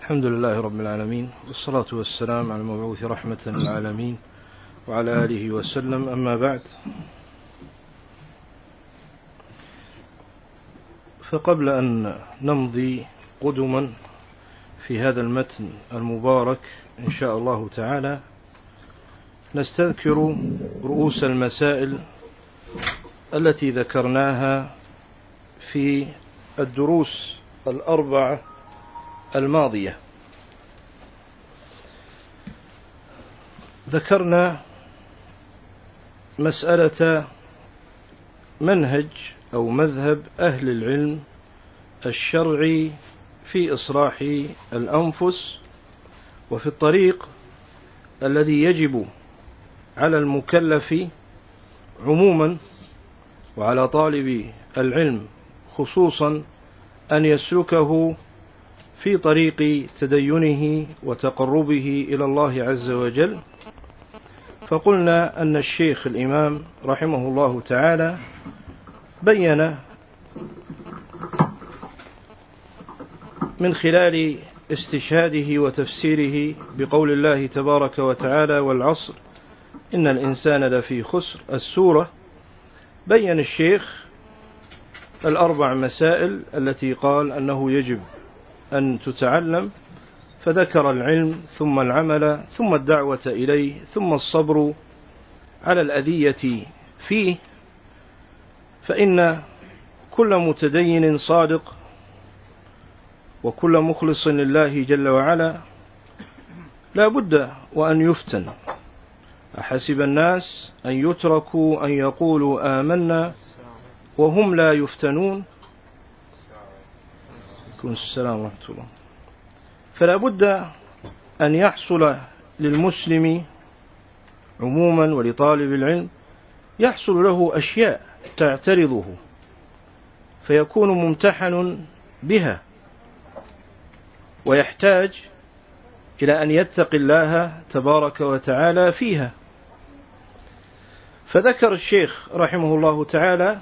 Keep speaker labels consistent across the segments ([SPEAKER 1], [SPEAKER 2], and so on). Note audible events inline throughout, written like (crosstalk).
[SPEAKER 1] الحمد لله رب العالمين والصلاة والسلام على المبعوث رحمة للعالمين وعلى آله وسلم. أما بعد فقبل أن نمضي قدما في هذا المتن المبارك إن شاء الله تعالى نستذكر رؤوس المسائل التي ذكرناها في الدروس الأربعة الماضية. ذكرنا مسألة منهج أو مذهب أهل العلم الشرعي في إصلاح الأنفس وفي الطريق الذي يجب على المكلف عموما وعلى طالب العلم خصوصا أن يسلكه في طريق تدينه وتقربه إلى الله عز وجل فقلنا أن الشيخ الإمام رحمه الله تعالى بين من خلال استشهاده وتفسيره بقول الله تبارك وتعالى والعصر إن الإنسان لفي خسر. السورة بين الشيخ الأربع مسائل التي قال أنه يجب أن تتعلم فذكر العلم ثم العمل ثم الدعوة إليه ثم الصبر على الأذية فيه فإن كل متدين صادق وكل مخلص لله جل وعلا لا بد وأن يفتن. أحسب الناس أن يتركوا أن يقولوا آمنا وهم لا يفتنون؟ السلام ورحمة الله. فلا بد أن يحصل للمسلم عموما ولطالب العلم يحصل له أشياء تعترضه فيكون ممتحن بها ويحتاج إلى أن يتقي الله تبارك وتعالى فيها. فذكر الشيخ رحمه الله تعالى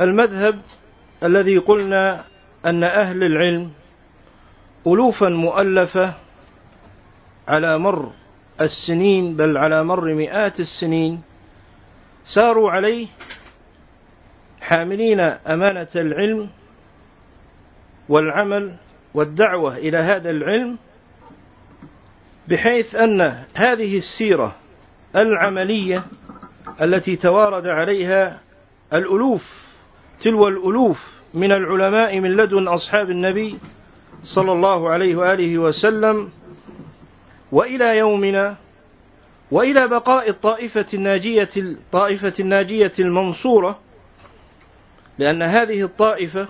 [SPEAKER 1] المذهب الذي قلنا أن أهل العلم ألوفا مؤلفة على مر السنين بل على مر مئات السنين ساروا عليه حاملين أمانة العلم والعمل والدعوة إلى هذا العلم بحيث أن هذه السيرة العملية التي توارد عليها الألوف تلو الألوف من العلماء من لدن أصحاب النبي صلى الله عليه وآله وسلم وإلى يومنا وإلى بقاء الطائفة الناجية الطائفة الناجية المنصورة لأن هذه الطائفة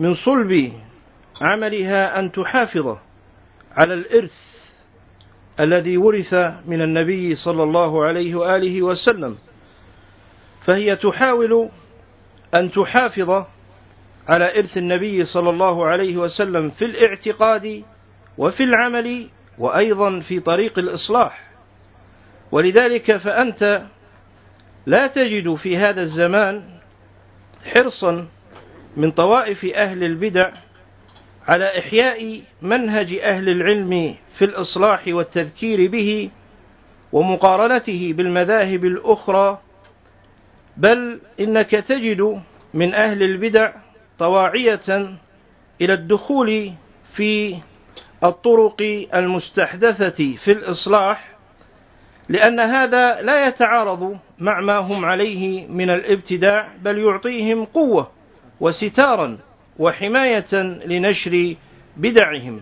[SPEAKER 1] من صلب عملها أن تحافظ على الإرث الذي ورث من النبي صلى الله عليه وآله وسلم فهي تحاول أن تحافظ على إرث النبي صلى الله عليه وسلم في الاعتقاد وفي العمل وأيضا في طريق الإصلاح. ولذلك فأنت لا تجد في هذا الزمان حرصا من طوائف أهل البدع على إحياء منهج أهل العلم في الإصلاح والتذكير به ومقارنته بالمذاهب الأخرى بل إنك تجد من أهل البدع طواعية إلى الدخول في الطرق المستحدثة في الإصلاح لأن هذا لا يتعارض مع ما هم عليه من الابتداع بل يعطيهم قوة وستارا وحماية لنشر بدعهم.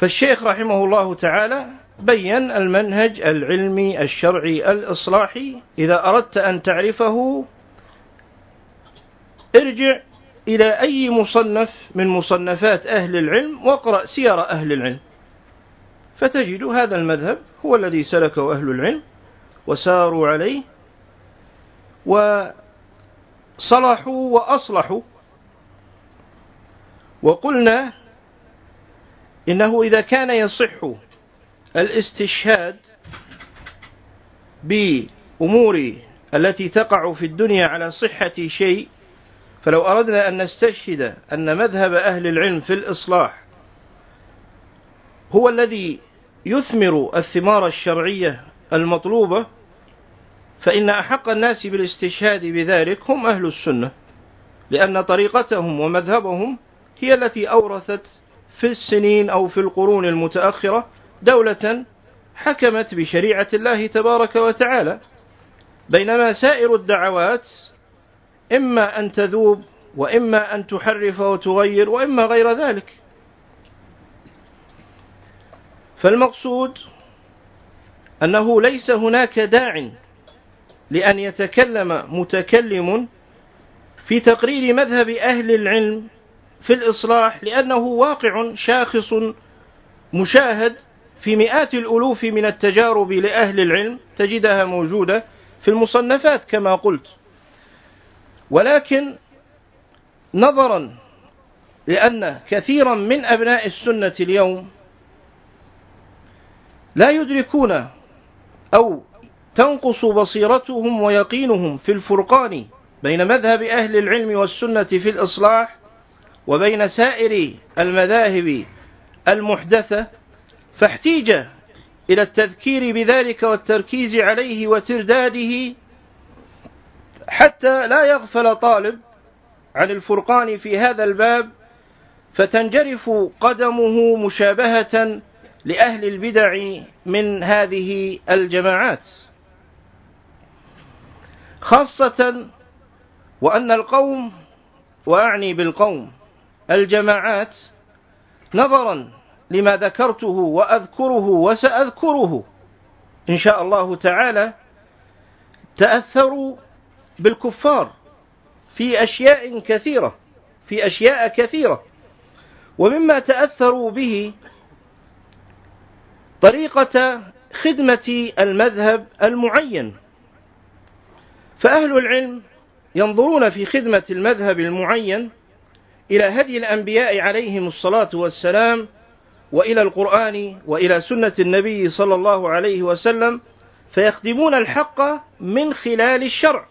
[SPEAKER 1] فالشيخ رحمه الله تعالى بين المنهج العلمي الشرعي الإصلاحي. إذا أردت أن تعرفه ارجع إلى أي مصنف من مصنفات أهل العلم واقرأ سير أهل العلم. فتجد هذا المذهب هو الذي سلكه أهل العلم وساروا عليه وصلحوا وأصلحوا. وقلنا إنه إذا كان يصح الاستشهاد بأمور التي تقع في الدنيا على صحة شيء فلو أردنا أن نستشهد أن مذهب أهل العلم في الإصلاح هو الذي يثمر الثمار الشرعية المطلوبة فإن أحق الناس بالاستشهاد بذلك هم أهل السنة لأن طريقتهم ومذهبهم هي التي أورثت في السنين أو في القرون المتأخرة دولة حكمت بشريعة الله تبارك وتعالى. بينما سائر الدعوات إما أن تذوب وإما أن تحرف وتغير وإما غير ذلك. فالمقصود أنه ليس هناك داع لأن يتكلم متكلم في تقرير مذهب أهل العلم في الإصلاح لأنه واقع شاخص مشاهد في مئات الألوف من التجارب لأهل العلم تجدها موجودة في المصنفات كما قلت. ولكن نظرا لأن كثيرا من أبناء السنة اليوم لا يدركون أو تنقص بصيرتهم ويقينهم في الفرقان بين مذهب أهل العلم والسنة في الإصلاح وبين سائر المذاهب المحدثة فاحتيج إلى التذكير بذلك والتركيز عليه وترداده حتى لا يغفل طالب عن الفرقان في هذا الباب فتنجرف قدمه مشابهة لأهل البدع من هذه الجماعات. خاصة وأن القوم وأعني بالقوم الجماعات نظرا لما ذكرته وأذكره وسأذكره. إن شاء الله تعالى تأثروا بالكفار في أشياء كثيرة في أشياء كثيرة. ومما تأثروا به طريقة خدمة المذهب المعين. فأهل العلم ينظرون في خدمة المذهب المعين إلى هدي الأنبياء عليهم الصلاة والسلام وإلى القرآن وإلى سنة النبي صلى الله عليه وسلم فيخدمون الحق من خلال الشرع.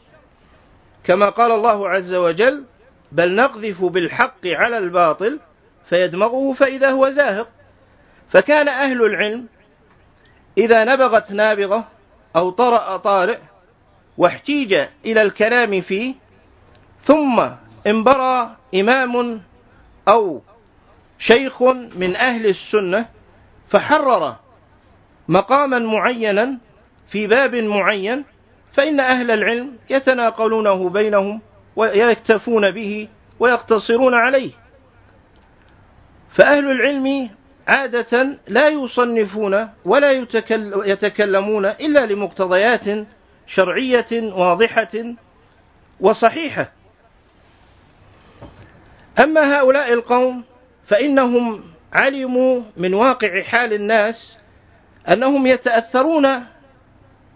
[SPEAKER 1] كما قال الله عز وجل بل نقذف بالحق على الباطل فيدمغه فإذا هو زاهق فكان أهل العلم إذا نبغت نابغة أو طرأ طارئ واحتيج إلى الكلام فيه ثم انبرى إمام أو شيخ من أهل السنة فحرر مقاما معينا في باب معين فإن أهل العلم يتناقلونه بينهم ويكتفون به ويقتصرون عليه. فأهل العلم عادة لا يصنفون ولا يتكلمون إلا لمقتضيات شرعية واضحة وصحيحة. أما هؤلاء القوم فإنهم علموا من واقع حال الناس أنهم يتأثرون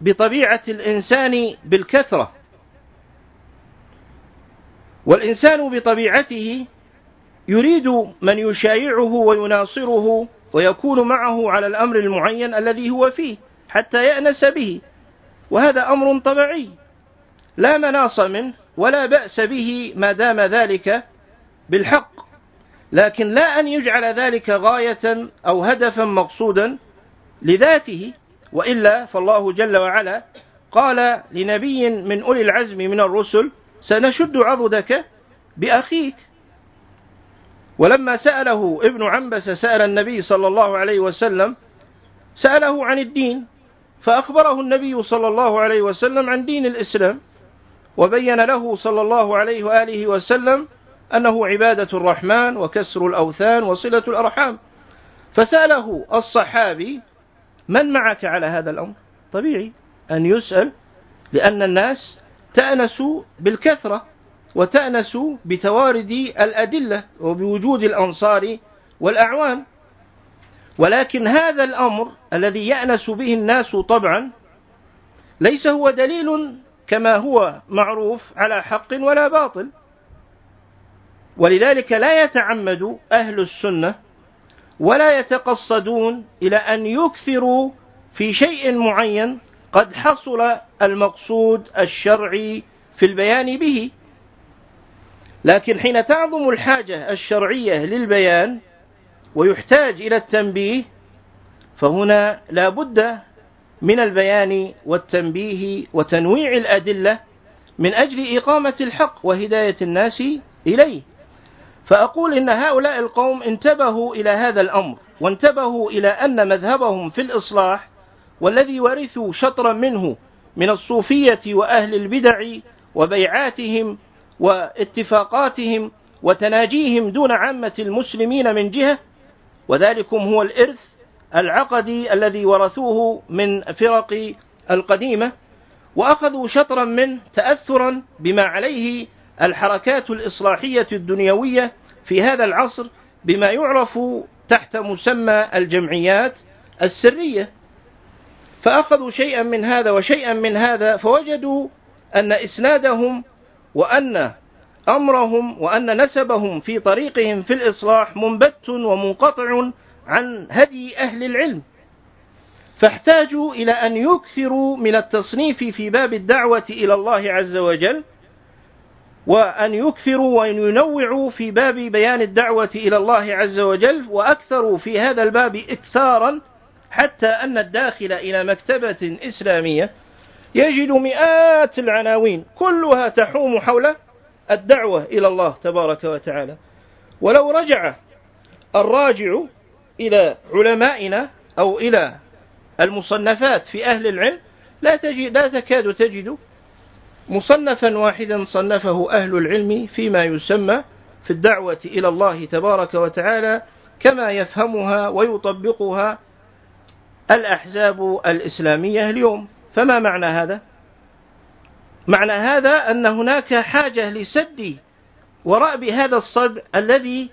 [SPEAKER 1] بطبيعة الإنسان بالكثرة. والإنسان بطبيعته يريد من يشايعه ويناصره ويكون معه على الأمر المعين الذي هو فيه حتى يأنس به. وهذا أمر طبيعي. لا مناص منه ولا بأس به ما دام ذلك بالحق. لكن لا أن يجعل ذلك غاية أو هدفا مقصودا لذاته وإلا فالله جل وعلا قال لنبي من أولي العزم من الرسل سنشد عضدك بأخيك. ولما سأله ابن عنبس سأل النبي صلى الله عليه وسلم سأله عن الدين فأخبره النبي صلى الله عليه وسلم عن دين الإسلام وبين له صلى الله عليه وآله وسلم أنه عبادة الرحمن وكسر الأوثان وصلة الأرحام. فسأله الصحابي من معك على هذا الأمر؟ طبيعي أن يسأل لأن الناس تأنس بالكثرة وتأنس بتوارد الأدلة وبوجود الأنصار والأعوان ولكن هذا الأمر الذي يأنس به الناس طبعا ليس هو دليل كما هو معروف على حق ولا باطل. ولذلك لا يتعمد أهل السنة ولا يتقصدون إلى أن يكثروا في شيء معين قد حصل المقصود الشرعي في البيان به. لكن حين تعظم الحاجة الشرعية للبيان ويحتاج إلى التنبيه فهنا لا بد من البيان والتنبيه وتنويع الأدلة من أجل إقامة الحق وهداية الناس إليه. فأقول إن هؤلاء القوم انتبهوا إلى هذا الأمر وانتبهوا إلى أن مذهبهم في الإصلاح والذي ورثوا شطرا منه من الصوفية وأهل البدع وبيعاتهم واتفاقاتهم وتناجيهم دون عامة المسلمين من جهة وذلكم هو الإرث العقدي الذي ورثوه من فرق القديمة وأخذوا شطرا منه تأثرا بما عليه الحركات الإصلاحية الدنيوية في هذا العصر بما يعرف تحت مسمى الجمعيات السرية. فأخذوا شيئا من هذا وشيئا من هذا فوجدوا أن إسنادهم وأن أمرهم وأن نسبهم في طريقهم في الإصلاح منبت ومنقطع عن هدي أهل العلم. فاحتاجوا إلى أن يكثروا من التصنيف في باب الدعوة إلى الله عز وجل وأن يكثروا وأن ينوعوا في باب بيان الدعوة إلى الله عز وجل وأكثروا في هذا الباب إكثارا حتى أن الداخل إلى مكتبة إسلامية يجد مئات العناوين كلها تحوم حول الدعوة إلى الله تبارك وتعالى. ولو رجع الراجع إلى علمائنا أو إلى المصنفات في أهل العلم لا تجد لا تكاد تجد مصنفا واحدا صنفه أهل العلم فيما يسمى في الدعوة إلى الله تبارك وتعالى كما يفهمها ويطبقها الأحزاب الإسلامية اليوم فما معنى هذا؟ معنى هذا أن هناك حاجة لسد وراء هذا الصد الذي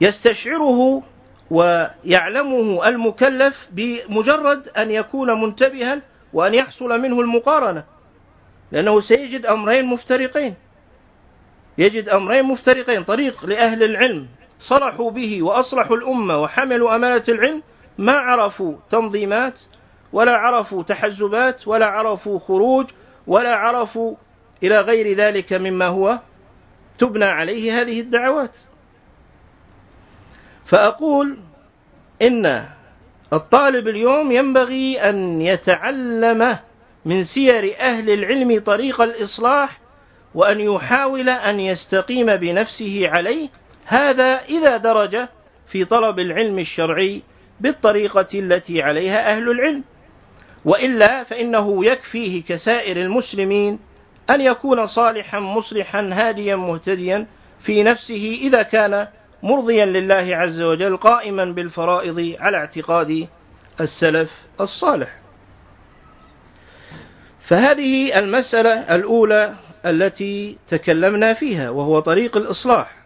[SPEAKER 1] يستشعره ويعلمه المكلف بمجرد أن يكون منتبها وأن يحصل منه المقارنة. لأنه سيجد أمرين مفترقين. يجد أمرين مفترقين. طريق لأهل العلم. صلحوا به وأصلحوا الأمة وحملوا أمانة العلم. ما عرفوا تنظيمات ولا عرفوا تحزبات ولا عرفوا خروج ولا عرفوا إلى غير ذلك مما هو تبنى عليه هذه الدعوات. فأقول إن الطالب اليوم ينبغي أن يتعلم من سير أهل العلم طريق الإصلاح وأن يحاول أن يستقيم بنفسه عليه. هذا إذا درج في طلب العلم الشرعي بالطريقة التي عليها أهل العلم. وإلا فإنه يكفيه كسائر المسلمين أن يكون صالحا مصلحا هاديا مهتديا في نفسه إذا كان مرضيا لله عز وجل قائما بالفرائض على اعتقاد السلف الصالح. فهذه المسألة الأولى التي تكلمنا فيها وهو طريق الإصلاح.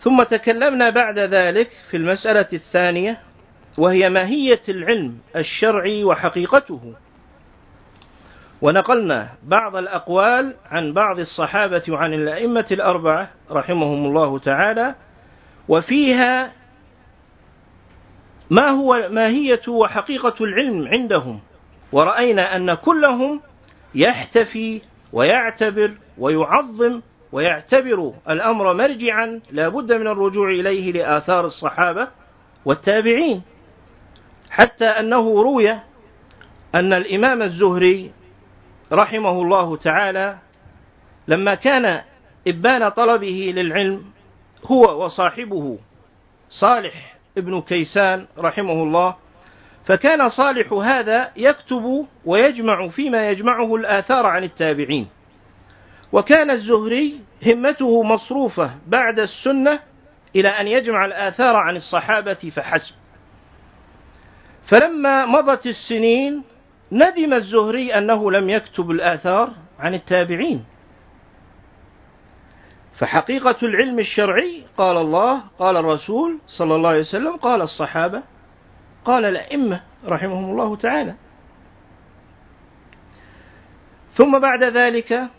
[SPEAKER 1] ثم تكلمنا بعد ذلك في المسألة الثانية وهي ماهية العلم الشرعي وحقيقته. ونقلنا بعض الأقوال عن بعض الصحابة وعن الأئمة الأربعة رحمهم الله تعالى وفيها ما هو ماهية وحقيقة العلم عندهم. ورأينا أن كلهم يحتفي ويعتبر ويعظم ويعتبر الأمر مرجعا لا بد من الرجوع إليه لآثار الصحابة والتابعين. حتى أنه روي أن الإمام الزهري رحمه الله تعالى لما كان إبان طلبه للعلم هو وصاحبه صالح ابن كيسان رحمه الله فكان صالح هذا يكتب ويجمع فيما يجمعه الآثار عن التابعين. وكان الزهري همته مصروفة بعد السنة إلى أن يجمع الآثار عن الصحابة فحسب. فلما مضت السنين ندم الزهري أنه لم يكتب الآثار عن التابعين. فحقيقة العلم الشرعي قال الله قال الرسول صلى الله عليه وسلم قال الصحابة قال الأئمة رحمهم الله تعالى. ثم بعد ذلك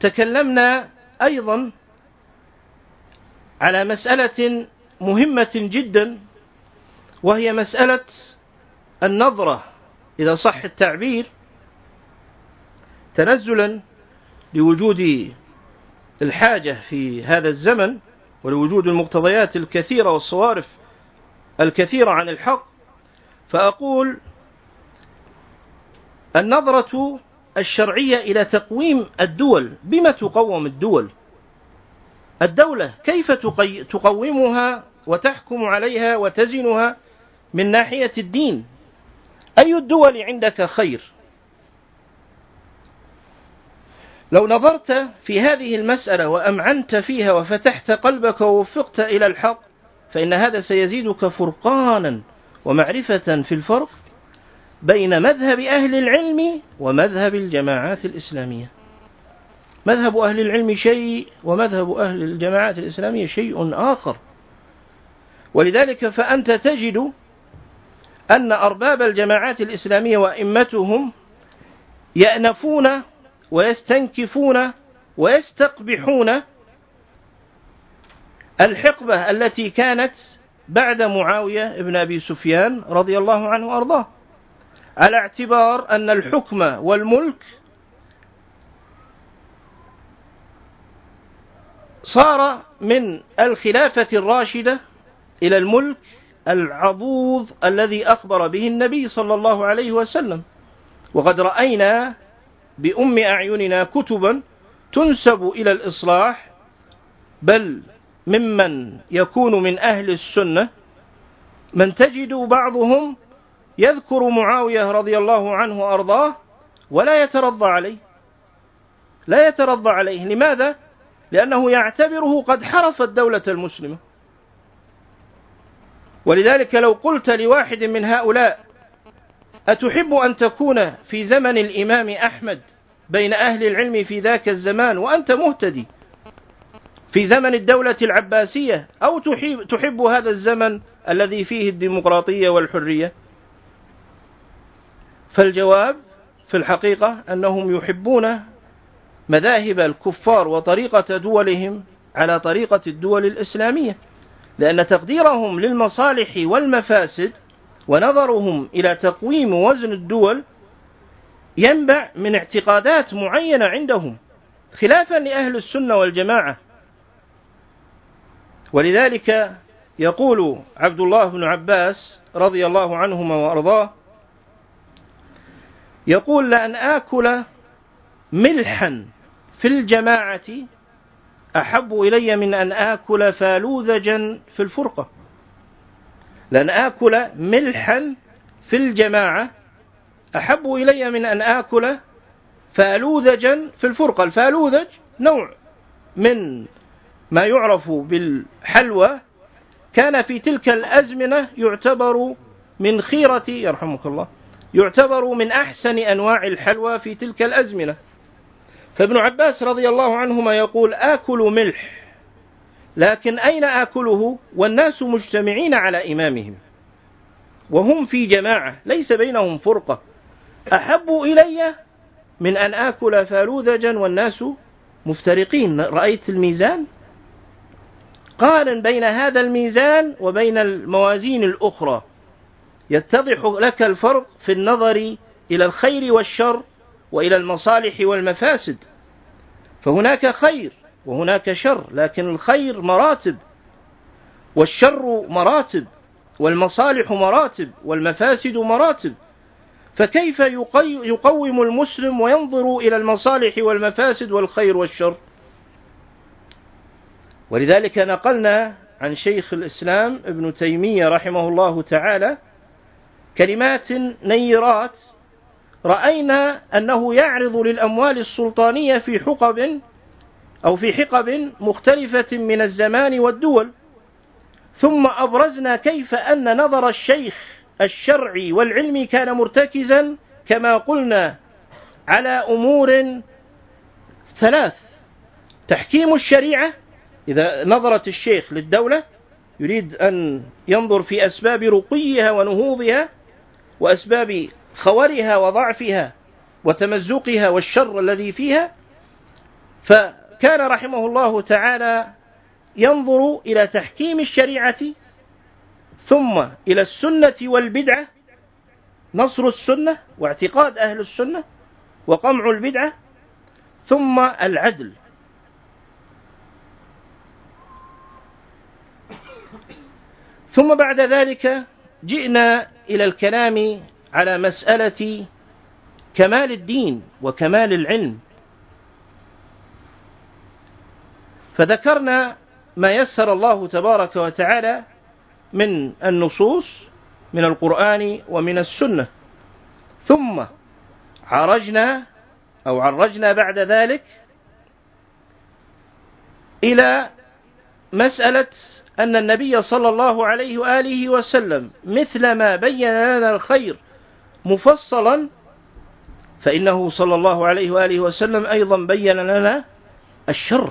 [SPEAKER 1] تكلمنا أيضا على مسألة مهمة جدا وهي مسألة النظرة إذا صح التعبير تنزلا لوجود الحاجة في هذا الزمن ولوجود المقتضيات الكثيرة والصوارف الكثيرة عن الحق فأقول النظرة الشرعية إلى تقويم الدول. بما تقوم الدول؟ الدولة كيف تقومها وتحكم عليها وتزنها من ناحية الدين؟ أي الدول عندك خير؟ لو نظرت في هذه المسألة وأمعنت فيها وفتحت قلبك ووفقت إلى الحق فإن هذا سيزيدك فرقانا ومعرفة في الفرق بين مذهب أهل العلم ومذهب الجماعات الإسلامية. مذهب أهل العلم شيء ومذهب أهل الجماعات الإسلامية شيء آخر. ولذلك فأنت تجد أن أرباب الجماعات الإسلامية وأئمتهم يأنفون ويستنكفون ويستقبحون الحقبة التي كانت بعد معاوية بن أبي سفيان رضي الله عنه وأرضاه. على اعتبار أن الحكم والملك صار من الخلافة الراشدة إلى الملك العضوض الذي أخبر به النبي صلى الله عليه وسلم. وقد رأينا بأم أعيننا كتبا تنسب إلى الإصلاح بل ممن يكون من أهل السنة من تجد بعضهم يذكر معاوية رضي الله عنه وأرضاه ولا يترضى عليه. لا يترضى عليه. لماذا؟ لأنه يعتبره قد حرف الدولة المسلمة. ولذلك لو قلت لواحد من هؤلاء أتحب أن تكون في زمن الإمام أحمد بين أهل العلم في ذاك الزمان وأنت مهتدي في زمن الدولة العباسية؟ أو تحب, تحب هذا الزمن الذي فيه الديمقراطية والحرية؟ فالجواب في الحقيقة أنهم يحبون مذاهب الكفار وطريقة دولهم على طريقة الدول الإسلامية لأن تقديرهم للمصالح والمفاسد ونظرهم إلى تقويم وزن الدول ينبع من اعتقادات معينة عندهم خلافا لأهل السنة والجماعة. ولذلك يقول عبد الله بن عباس رضي الله عنهما وأرضاه يقول لأن آكل ملحا في الجماعة أحب إلي من أن آكل فالوذجا في الفرقة. لأن آكل ملحا في الجماعة. أحب إلي من أن آكل فالوذجا في الفرقة. الفالوذج نوع من ما يعرف بالحلوى. كان في تلك الأزمنة يعتبر من خيرة يرحمك الله يعتبر من أحسن أنواع الحلوى في تلك الأزمنة. فابن عباس رضي الله عنهما يقول آكل ملح لكن أين آكله والناس مجتمعين على إمامهم وهم في جماعة ليس بينهم فرقة أحب إلي من أن آكل فالوذجا والناس مفترقين. رأيت الميزان؟ قارن بين هذا الميزان وبين الموازين الأخرى. يتضح لك الفرق في النظر إلى الخير والشر وإلى المصالح والمفاسد. فهناك خير. وهناك شر لكن الخير مراتب والشر مراتب والمصالح مراتب والمفاسد مراتب. فكيف يقوم المسلم وينظر إلى المصالح والمفاسد والخير والشر؟ ولذلك نقلنا عن شيخ الإسلام ابن تيمية رحمه الله تعالى كلمات نيرات. رأينا أنه يعرض للأموال السلطانية في حقب أو في حقب مختلفة من الزمان والدول. ثم أبرزنا كيف أن نظر الشيخ الشرعي والعلمي كان مرتكزا كما قلنا على أمور ثلاث. تحكيم الشريعة إذا نظرت الشيخ للدولة يريد أن ينظر في أسباب رقيها ونهوضها وأسباب خورها وضعفها وتمزقها والشر الذي فيها كان رحمه الله تعالى ينظر إلى تحكيم الشريعة ثم إلى السنة والبدعة نصر السنة واعتقاد أهل السنة وقمع البدعة ثم العدل. ثم بعد ذلك جئنا إلى الكلام على مسألة كمال الدين وكمال العلم. فذكرنا ما يسر الله تبارك وتعالى من النصوص من القرآن ومن السنة. ثم عرجنا أو عرجنا بعد ذلك إلى مسألة أن النبي صلى الله عليه وآله وسلم مثل ما بين لنا الخير مفصلا فإنه صلى الله عليه وآله وسلم أيضا بين لنا الشر.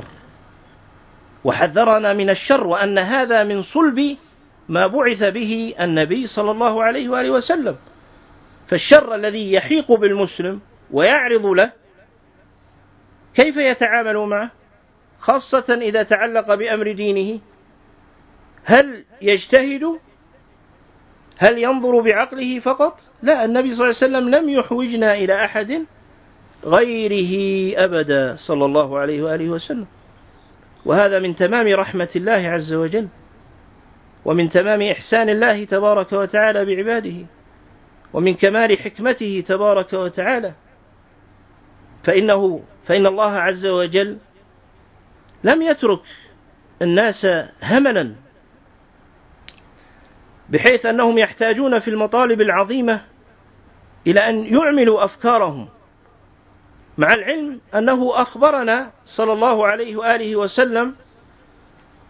[SPEAKER 1] وحذرنا من الشر وأن هذا من صلب ما بعث به النبي صلى الله عليه وآله وسلم. فالشر الذي يحيق بالمسلم ويعرض له كيف يتعامل معه؟ خاصة إذا تعلق بأمر دينه. هل يجتهد؟ هل ينظر بعقله فقط؟ لا النبي صلى الله عليه وسلم لم يحوجنا إلى أحد غيره أبدا صلى الله عليه وآله وسلم. وهذا من تمام رحمة الله عز وجل ومن تمام إحسان الله تبارك وتعالى بعباده ومن كمال حكمته تبارك وتعالى. فإنه فإن الله عز وجل لم يترك الناس هملا بحيث أنهم يحتاجون في المطالب العظيمة إلى أن يعملوا أفكارهم مع العلم أنه أخبرنا صلى الله عليه وآله وسلم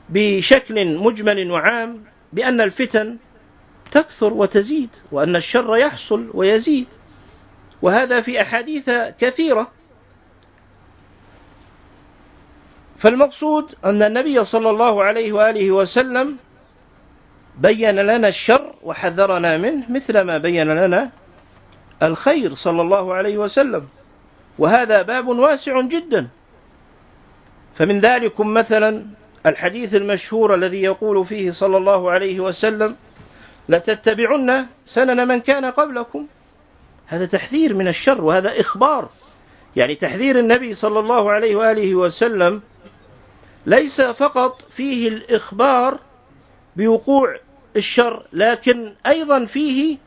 [SPEAKER 1] بشكل مجمل وعام بأن الفتن تكثر وتزيد وأن الشر يحصل ويزيد. وهذا في أحاديث كثيرة. فالمقصود أن النبي صلى الله عليه وآله وسلم بين لنا الشر وحذرنا منه مثل ما بين لنا الخير صلى الله عليه وسلم. وهذا باب واسع جدا. فمن ذلكم مثلا الحديث المشهور الذي يقول فيه صلى الله عليه وسلم لتتبعن سنن من كان قبلكم. هذا تحذير من الشر وهذا إخبار. يعني تحذير النبي صلى الله عليه وآله وسلم ليس فقط فيه الإخبار بوقوع الشر لكن أيضا فيه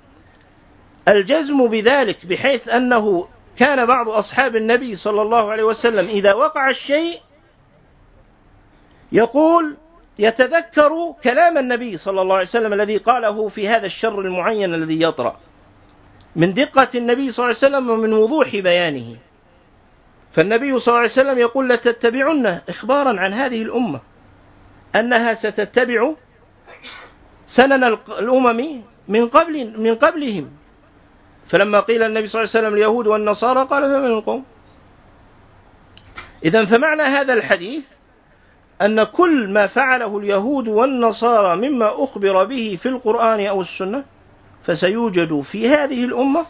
[SPEAKER 1] الجزم بذلك بحيث أنه كان بعض أصحاب النبي صلى الله عليه وسلم إذا وقع الشيء يقول يتذكر كلام النبي صلى الله عليه وسلم الذي قاله في هذا الشر المعين الذي يطرأ. من دقة النبي صلى الله عليه وسلم ومن وضوح بيانه. فالنبي صلى الله عليه وسلم يقول لتتبعن إخبارا عن هذه الأمة. أنها ستتبع سنن الأمم من قبل من قبلهم. فلما قيل النبي صلى الله عليه وسلم اليهود والنصارى قال فمن القوم؟ إذا فمعنى هذا الحديث أن كل ما فعله اليهود والنصارى مما أخبر به في القرآن أو السنة فسيوجد في هذه الأمة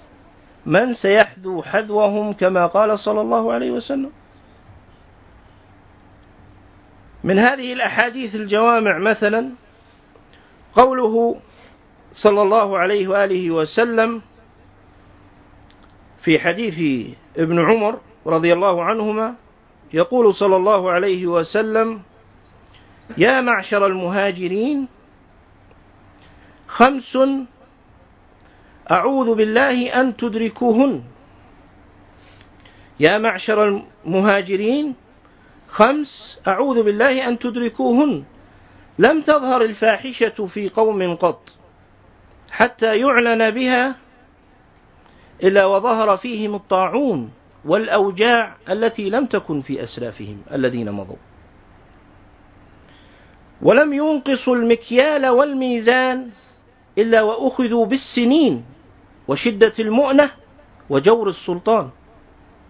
[SPEAKER 1] من سيحذو حذوهم كما قال صلى الله عليه وسلم. من هذه الأحاديث الجوامع مثلا قوله صلى الله عليه وآله وسلم في حديث ابن عمر رضي الله عنهما يقول صلى الله عليه وسلم يا معشر المهاجرين خمس أعوذ بالله أن تدركوهن. يا معشر المهاجرين خمس أعوذ بالله أن تدركوهن. لم تظهر الفاحشة في قوم قط حتى يعلن بها إلا وظهر فيهم الطاعون والأوجاع التي لم تكن في أسلافهم الذين مضوا. ولم ينقصوا المكيال والميزان إلا وأخذوا بالسنين وشدة المؤنة وجور السلطان.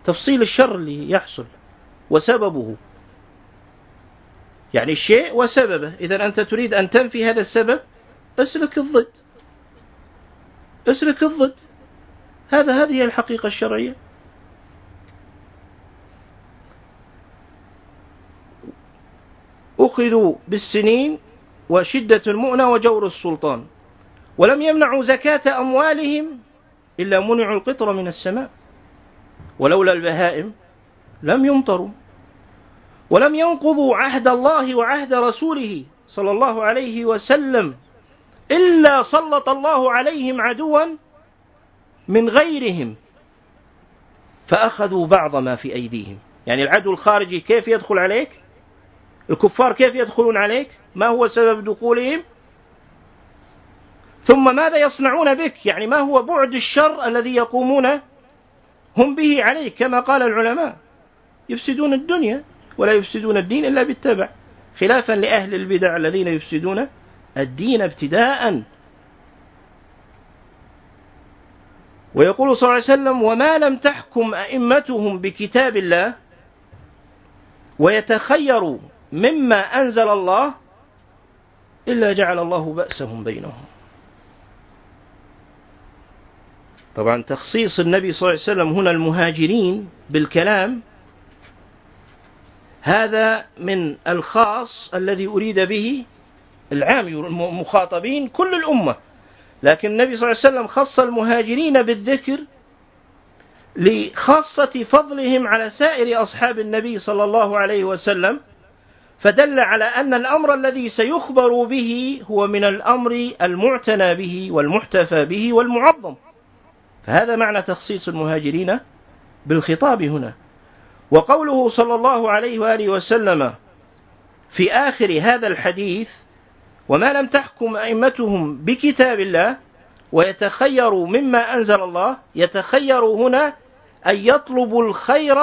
[SPEAKER 1] تفصيل الشر اللي يحصل وسببه. يعني الشيء وسببه. إذا أنت تريد أن تنفي هذا السبب أسلك الضد. أسلك الضد. هذا هذه الحقيقة الشرعية. أخذوا بالسنين وشدة المؤنة وجور السلطان ولم يمنعوا زكاة أموالهم إلا منعوا القطر من السماء ولولا البهائم لم يمطروا ولم ينقضوا عهد الله وعهد رسوله صلى الله عليه وسلم إلا سلط الله عليهم عدوا من غيرهم. فأخذوا بعض ما في أيديهم. يعني العدو الخارجي كيف يدخل عليك؟ الكفار كيف يدخلون عليك؟ ما هو سبب دخولهم؟ ثم ماذا يصنعون بك؟ يعني ما هو بعد الشر الذي يقومون هم به عليك؟ كما قال العلماء. يفسدون الدنيا ولا يفسدون الدين إلا بالتبع. خلافا لأهل البدع الذين يفسدون الدين ابتداء. ويقول صلى الله عليه وسلم وما لم تحكم أئمتهم بكتاب الله ويتخيروا مما أنزل الله إلا جعل الله بأسهم بينهم. طبعا تخصيص النبي صلى الله عليه وسلم هنا المهاجرين بالكلام هذا من الخاص الذي أريد به العام المخاطبين كل الأمة. لكن النبي صلى الله عليه وسلم خص المهاجرين بالذكر لخاصة فضلهم على سائر أصحاب النبي صلى الله عليه وسلم فدل على أن الأمر الذي سيخبر به هو من الأمر المعتنى به والمحتفى به والمعظم. فهذا معنى تخصيص المهاجرين بالخطاب هنا. وقوله صلى الله عليه وآله وسلم في آخر هذا الحديث وما لم تحكم أئمتهم بكتاب الله ويتخيروا مما أنزل الله يتخير هنا أن يطلبوا الخير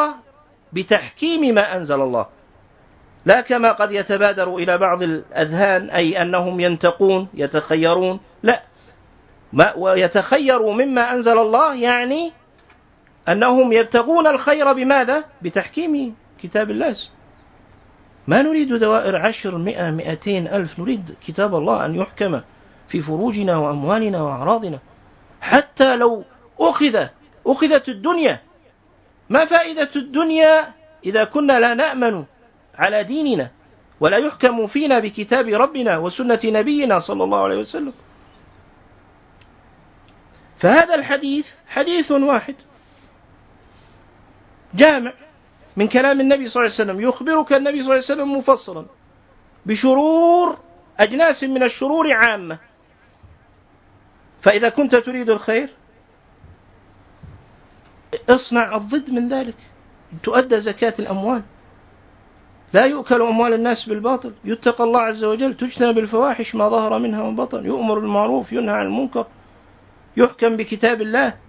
[SPEAKER 1] بتحكيم ما أنزل الله. لا كما قد يتبادر إلى بعض الأذهان أي أنهم ينتقون يتخيرون لا. ما ويتخيروا مما أنزل الله يعني أنهم يبتغون الخير بماذا؟ بتحكيم كتاب الله. ما نريد دوائر عشر مئة مئتين ألف نريد كتاب الله أن يحكم في فروجنا وأموالنا وأعراضنا. حتى لو أخذ أخذت الدنيا. ما فائدة الدنيا إذا كنا لا نأمن على ديننا ولا يحكم فينا بكتاب ربنا وسنة نبينا صلى الله عليه وسلم. فهذا الحديث حديث واحد. جامع. من كلام النبي صلى الله عليه وسلم. يخبرك النبي صلى الله عليه وسلم مفصلا. بشرور أجناس من الشرور عامة. فإذا كنت تريد الخير اصنع الضد من ذلك. تؤدى زكاة الأموال. لا يؤكل أموال الناس بالباطل. يتقى الله عز وجل. تجتنب الفواحش ما ظهر منها وبطن يؤمر بالمعروف ينهى عن المنكر. يحكم بكتاب الله.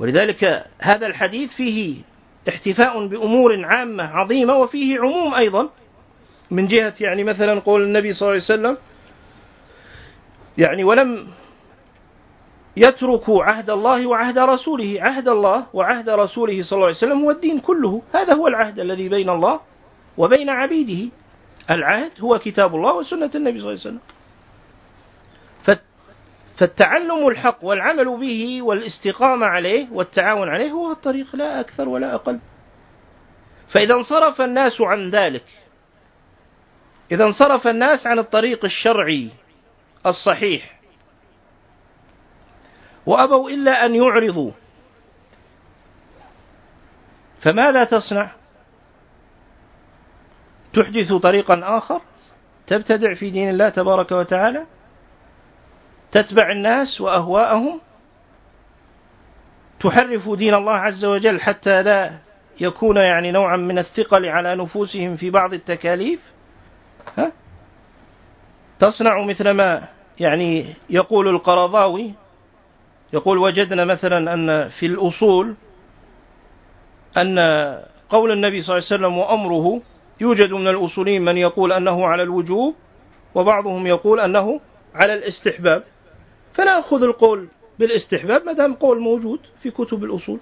[SPEAKER 1] ولذلك هذا الحديث فيه احتفاء بأمور عامة عظيمة وفيه عموم أيضا من جهة يعني مثلا قول النبي صلى الله عليه وسلم يعني ولم يتركوا عهد الله وعهد رسوله عهد الله وعهد رسوله صلى الله عليه وسلم هو الدين كله هذا هو العهد الذي بين الله وبين عبيده. العهد هو كتاب الله وسنة النبي صلى الله عليه وسلم. فالتعلم الحق والعمل به والاستقامة عليه والتعاون عليه هو الطريق لا أكثر ولا أقل. فإذا انصرف الناس عن ذلك إذا انصرف الناس عن الطريق الشرعي الصحيح وأبوا إلا أن يعرضوا فماذا تصنع؟ تحدث طريقا آخر؟ تبتدع في دين الله تبارك وتعالى؟ تتبع الناس وأهواءهم تحرف دين الله عز وجل حتى لا يكون يعني نوعا من الثقل على نفوسهم في بعض التكاليف ها؟ تصنع مثل ما يعني يقول القرضاوي يقول وجدنا مثلا أن في الأصول أن قول النبي صلى الله عليه وسلم وأمره يوجد من الأصولين من يقول أنه على الوجوب وبعضهم يقول أنه على الاستحباب فنأخذ القول بالاستحباب ما دام قول موجود في كتب الأصول.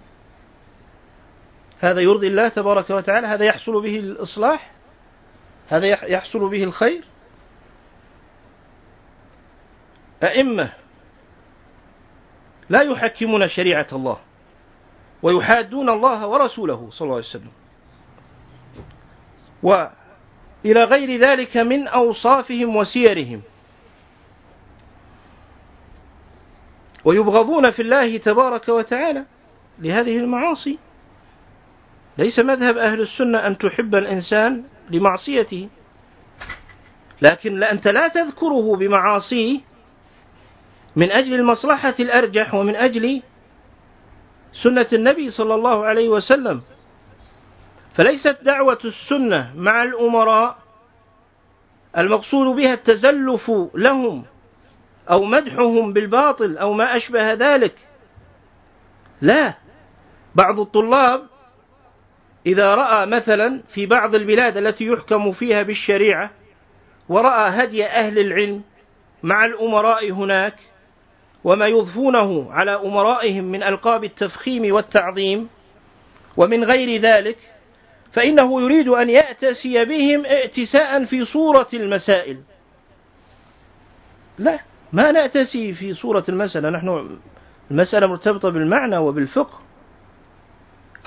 [SPEAKER 1] هذا يرضي الله تبارك وتعالى هذا يحصل به الإصلاح هذا يحصل به الخير. أئمة لا يحكمون شريعة الله ويحادون الله ورسوله صلى الله عليه وسلم. وإلى غير ذلك من أوصافهم وسيرهم. ويبغضون في الله تبارك وتعالى لهذه المعاصي. ليس مذهب أهل السنة أن تحب الإنسان لمعصيته لكن أنت لا تذكره بمعاصيه من أجل المصلحة الأرجح ومن أجل سنة النبي صلى الله عليه وسلم. فليست دعوة السنة مع الأمراء المقصود بها التزلف لهم أو مدحهم بالباطل أو ما أشبه ذلك. لا. بعض الطلاب إذا رأى مثلا في بعض البلاد التي يحكم فيها بالشريعة ورأى هدي أهل العلم مع الأمراء هناك وما يضفونه على أمرائهم من ألقاب التفخيم والتعظيم ومن غير ذلك فإنه يريد أن يأتسي بهم ائتساء في صورة المسائل. لا. ما نأتسي في صورة المسألة. نحن المسألة مرتبطة بالمعنى وبالفقه.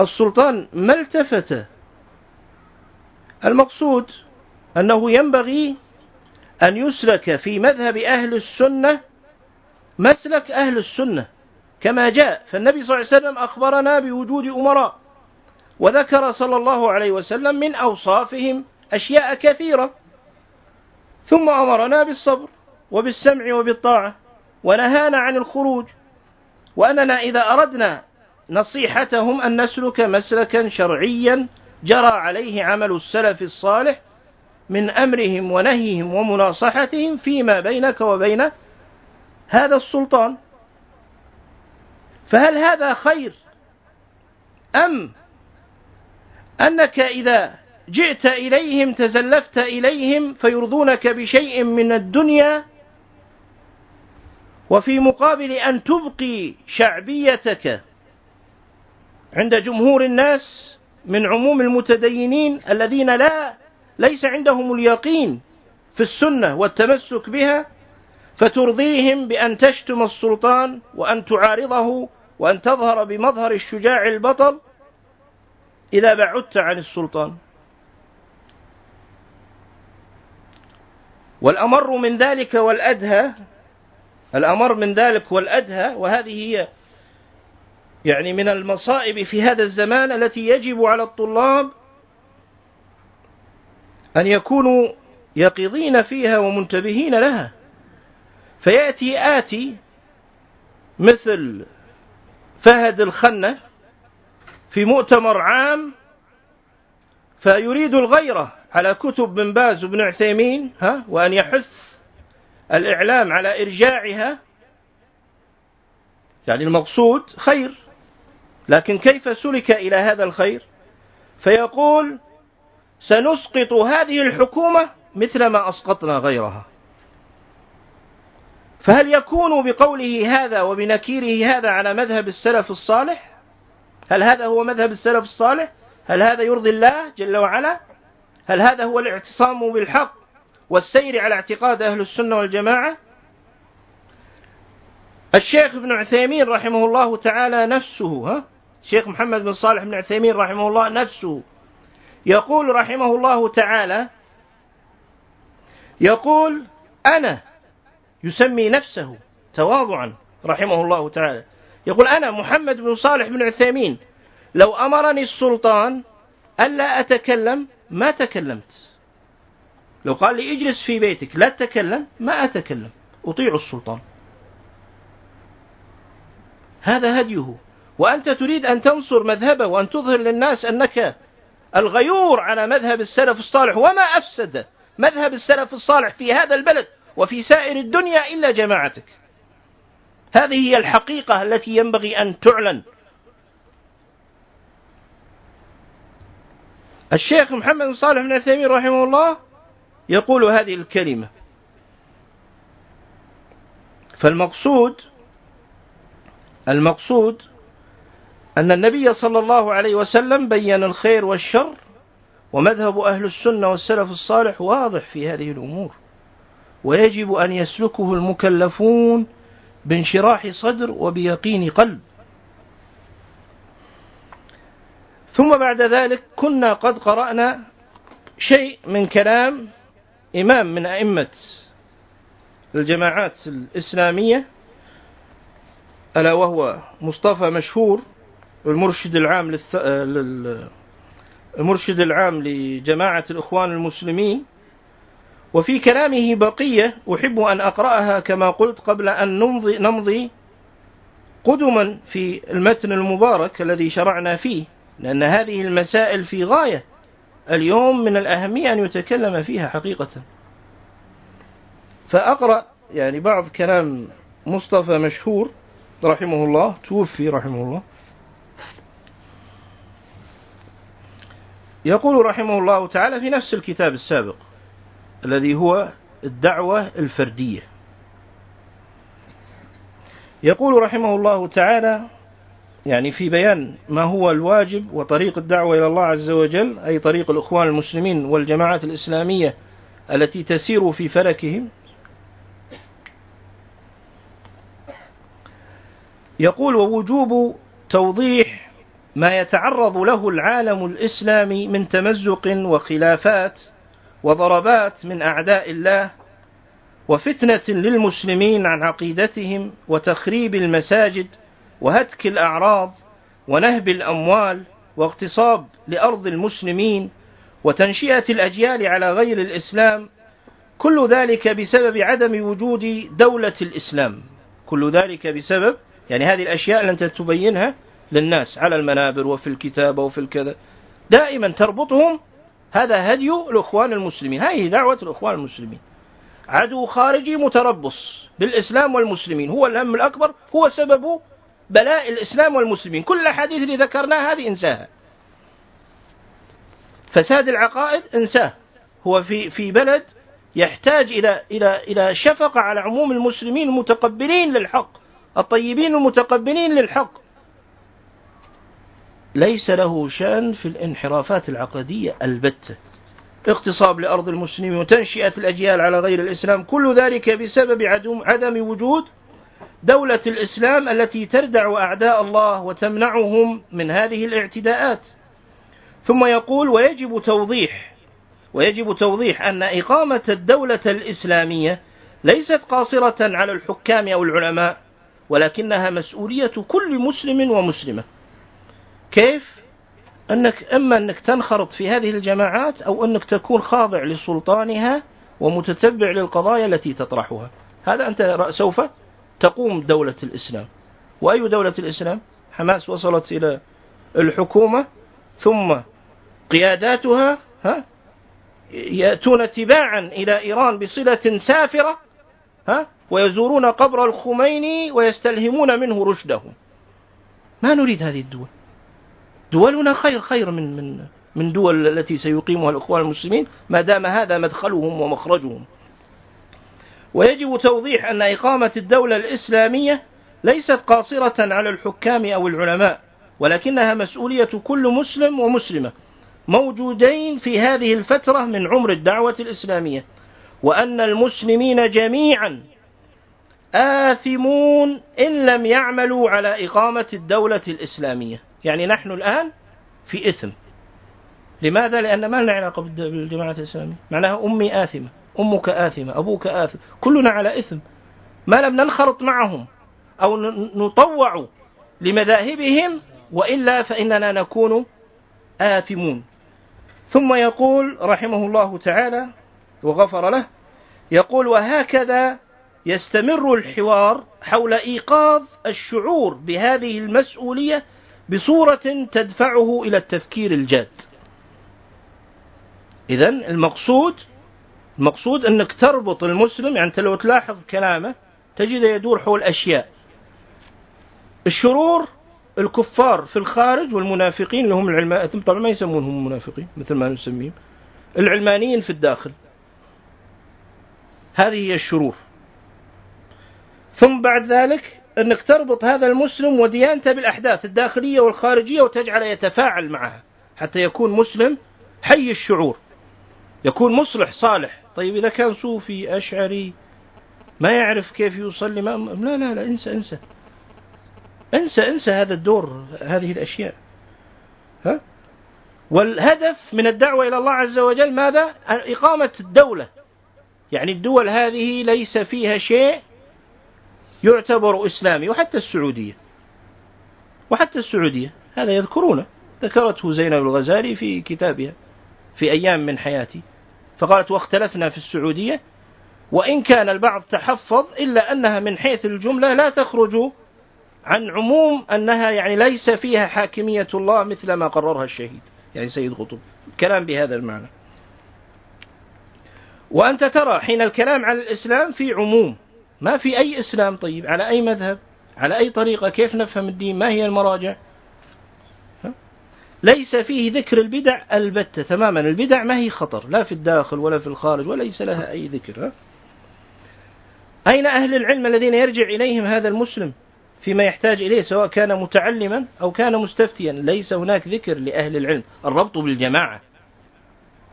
[SPEAKER 1] السلطان ما التفت؟ المقصود أنه ينبغي أن يسلك في مذهب أهل السنة مسلك أهل السنة. كما جاء فالنبي صلى الله عليه وسلم أخبرنا بوجود أمراء وذكر صلى الله عليه وسلم من أوصافهم أشياء كثيرة. ثم أمرنا بالصبر. وبالسمع وبالطاعة ونهانا عن الخروج. وأننا إذا أردنا نصيحتهم أن نسلك مسلكا شرعيا جرى عليه عمل السلف الصالح من أمرهم ونهيهم ومناصحتهم فيما بينك وبين هذا السلطان. فهل هذا خير أم أنك إذا جئت إليهم تزلفت إليهم فيرضونك بشيء من الدنيا وفي مقابل أن تبقي شعبيتك عند جمهور الناس من عموم المتدينين الذين لا ليس عندهم اليقين في السنة والتمسك بها فترضيهم بأن تشتم السلطان وأن تعارضه وأن تظهر بمظهر الشجاع البطل إذا بعدت عن السلطان. والأمر من ذلك والأدهى الأمر من ذلك والأدهى وهذه هي يعني من المصائب في هذا الزمان التي يجب على الطلاب أن يكونوا يقظين فيها ومنتبهين لها. فيأتي آتي مثل فهد الخنة في مؤتمر عام فيريد الغيرة على كتب بن باز وابن عثيمين ها وأن يحث الإعلام على إرجاعها يعني المقصود خير. لكن كيف سلك إلى هذا الخير؟ فيقول سنسقط هذه الحكومة مثل ما أسقطنا غيرها. فهل يكون بقوله هذا وبنكيره هذا على مذهب السلف الصالح؟ هل هذا هو مذهب السلف الصالح؟ هل هذا يرضي الله جل وعلا؟ هل هذا هو الاعتصام بالحق والسير على اعتقاد أهل السنة والجماعة. الشيخ ابن عثيمين رحمه الله تعالى نفسه ها؟ الشيخ محمد بن صالح بن عثيمين رحمه الله نفسه. يقول رحمه الله تعالى يقول أنا يسمي نفسه تواضعا رحمه الله تعالى. يقول أنا محمد بن صالح بن عثيمين لو أمرني السلطان ألا أتكلم ما تكلمت. لو قال لي اجلس في بيتك لا تتكلم ما أتكلم. أطيع السلطان. هذا هديه. وأنت تريد أن تنصر مذهبه وأن تظهر للناس أنك الغيور على مذهب السلف الصالح وما أفسد مذهب السلف الصالح في هذا البلد وفي سائر الدنيا إلا جماعتك. هذه هي الحقيقة التي ينبغي أن تعلن. الشيخ محمد صالح بن عثيمين رحمه الله يقول هذه الكلمة. فالمقصود المقصود أن النبي صلى الله عليه وسلم بين الخير والشر ومذهب أهل السنة والسلف الصالح واضح في هذه الأمور. ويجب أن يسلكه المكلفون بانشراح صدر وبيقين قلب. ثم بعد ذلك كنا قد قرأنا شيء من كلام إمام من أئمة الجماعات الإسلامية ألا وهو مصطفى مشهور المرشد العام للث... لل... المرشد العام لجماعة الإخوان المسلمين. وفي كلامه بقية أحب أن أقرأها كما قلت قبل أن نمضي, نمضي قدما في المتن المبارك الذي شرعنا فيه لأن هذه المسائل في غاية اليوم من الأهمية أن يتكلم فيها حقيقة. فأقرأ يعني بعض كلام مصطفى مشهور رحمه الله توفي رحمه الله. يقول رحمه الله تعالى في نفس الكتاب السابق الذي هو الدعوة الفردية. يقول رحمه الله تعالى يعني في بيان ما هو الواجب وطريق الدعوة إلى الله عز وجل أي طريق الإخوان المسلمين والجماعات الإسلامية التي تسير في فلكهم. يقول ووجوب توضيح ما يتعرض له العالم الإسلامي من تمزق وخلافات وضربات من أعداء الله وفتنة للمسلمين عن عقيدتهم وتخريب المساجد وهتك الأعراض ونهب الأموال واغتصاب لأرض المسلمين وتنشئة الأجيال على غير الإسلام كل ذلك بسبب عدم وجود دولة الإسلام. كل ذلك بسبب يعني هذه الأشياء اللي أنت تبينها للناس على المنابر وفي الكتابة وفي الكذا. دائما تربطهم هذا هدي الإخوان المسلمين. هذه دعوة الإخوان المسلمين. عدو خارجي متربص بالإسلام والمسلمين. هو الهم الأكبر هو سبب بلاء الإسلام والمسلمين. كل الأحاديث اللي ذكرناها هذه انساها. فساد العقائد انساه. هو في في بلد يحتاج إلى إلى إلى شفقة على عموم المسلمين المتقبلين للحق الطيبين المتقبلين للحق. ليس له شأن في الانحرافات العقدية البتة. اغتصاب لأرض المسلمين وتنشئة الأجيال على غير الإسلام كل ذلك بسبب عدم وجود دولة الإسلام التي تردع أعداء الله وتمنعهم من هذه الاعتداءات. ثم يقول ويجب توضيح ويجب توضيح أن إقامة الدولة الإسلامية ليست قاصرة على الحكام أو العلماء ولكنها مسؤولية كل مسلم ومسلمة. كيف؟ أنك إما أنك تنخرط في هذه الجماعات أو أنك تكون خاضع لسلطانها ومتتبع للقضايا التي تطرحها. هذا أنت سوف تقوم دولة الإسلام. وأي دولة الإسلام؟ حماس وصلت إلى الحكومة ثم قياداتها ها يأتون تباعا إلى إيران بصلة سافرة ها ويزورون قبر الخميني ويستلهمون منه رشدهم. ما نريد هذه الدول؟ دولنا خير خير من من من دول التي سيقيمها الإخوان المسلمين. ما دام هذا مدخلهم ومخرجهم. ويجب توضيح أن إقامة الدولة الإسلامية ليست قاصرة على الحكام أو العلماء ولكنها مسؤولية كل مسلم ومسلمة موجودين في هذه الفترة من عمر الدعوة الإسلامية وأن المسلمين جميعا آثمون إن لم يعملوا على إقامة الدولة الإسلامية. يعني نحن الآن في إثم. لماذا؟ لأن ما لنا علاقة بالجماعة الإسلامية. معناها أمي آثمة. أمك آثمة أبوك آثم كلنا على إثم. ما لم ننخرط معهم أو نطوع لمذاهبهم وإلا فإننا نكون آثمون. ثم يقول رحمه الله تعالى وغفر له يقول وهكذا يستمر الحوار حول إيقاظ الشعور بهذه المسؤولية بصورة تدفعه إلى التفكير الجاد. إذا المقصود المقصود أنك تربط المسلم يعني أنت لو تلاحظ كلامه تجد يدور حول أشياء. الشرور الكفار في الخارج والمنافقين اللي هم العلماء طبعا ما يسمونهم منافقين مثل ما نسميهم العلمانيين في الداخل. هذه هي الشرور. ثم بعد ذلك أنك تربط هذا المسلم وديانته بالأحداث الداخلية والخارجية وتجعل يتفاعل معها حتى يكون مسلم حي الشعور. يكون مصلح صالح. طيب إذا كان صوفي أشعري ما يعرف كيف يصلي ما لا لا لا انسى انسى. انسى انسى هذا الدور هذه الأشياء. ها؟ والهدف من الدعوة إلى الله عز وجل ماذا؟ إقامة الدولة. يعني الدول هذه ليس فيها شيء يعتبر إسلامي وحتى السعودية. وحتى السعودية. هذا يذكرونه. ذكرته زينب الغزالي في كتابها في أيام من حياتي. فقالت واختلفنا في السعودية وإن كان البعض تحفظ إلا أنها من حيث الجملة لا تخرج عن عموم أنها يعني ليس فيها حاكمية الله مثل ما قررها الشهيد. يعني سيد قطب. كلام بهذا المعنى. وأنت ترى حين الكلام عن الإسلام في عموم. ما في أي إسلام طيب. على أي مذهب؟ على أي طريقة؟ كيف نفهم الدين؟ ما هي المراجع؟ ليس فيه ذكر البدع البتة تماما. البدع ما هي خطر لا في الداخل ولا في الخارج وليس لها أي ذكر أين أهل العلم الذين يرجع إليهم هذا المسلم فيما يحتاج إليه سواء كان متعلما أو كان مستفتيا؟ ليس هناك ذكر لأهل العلم. الربط بالجماعة.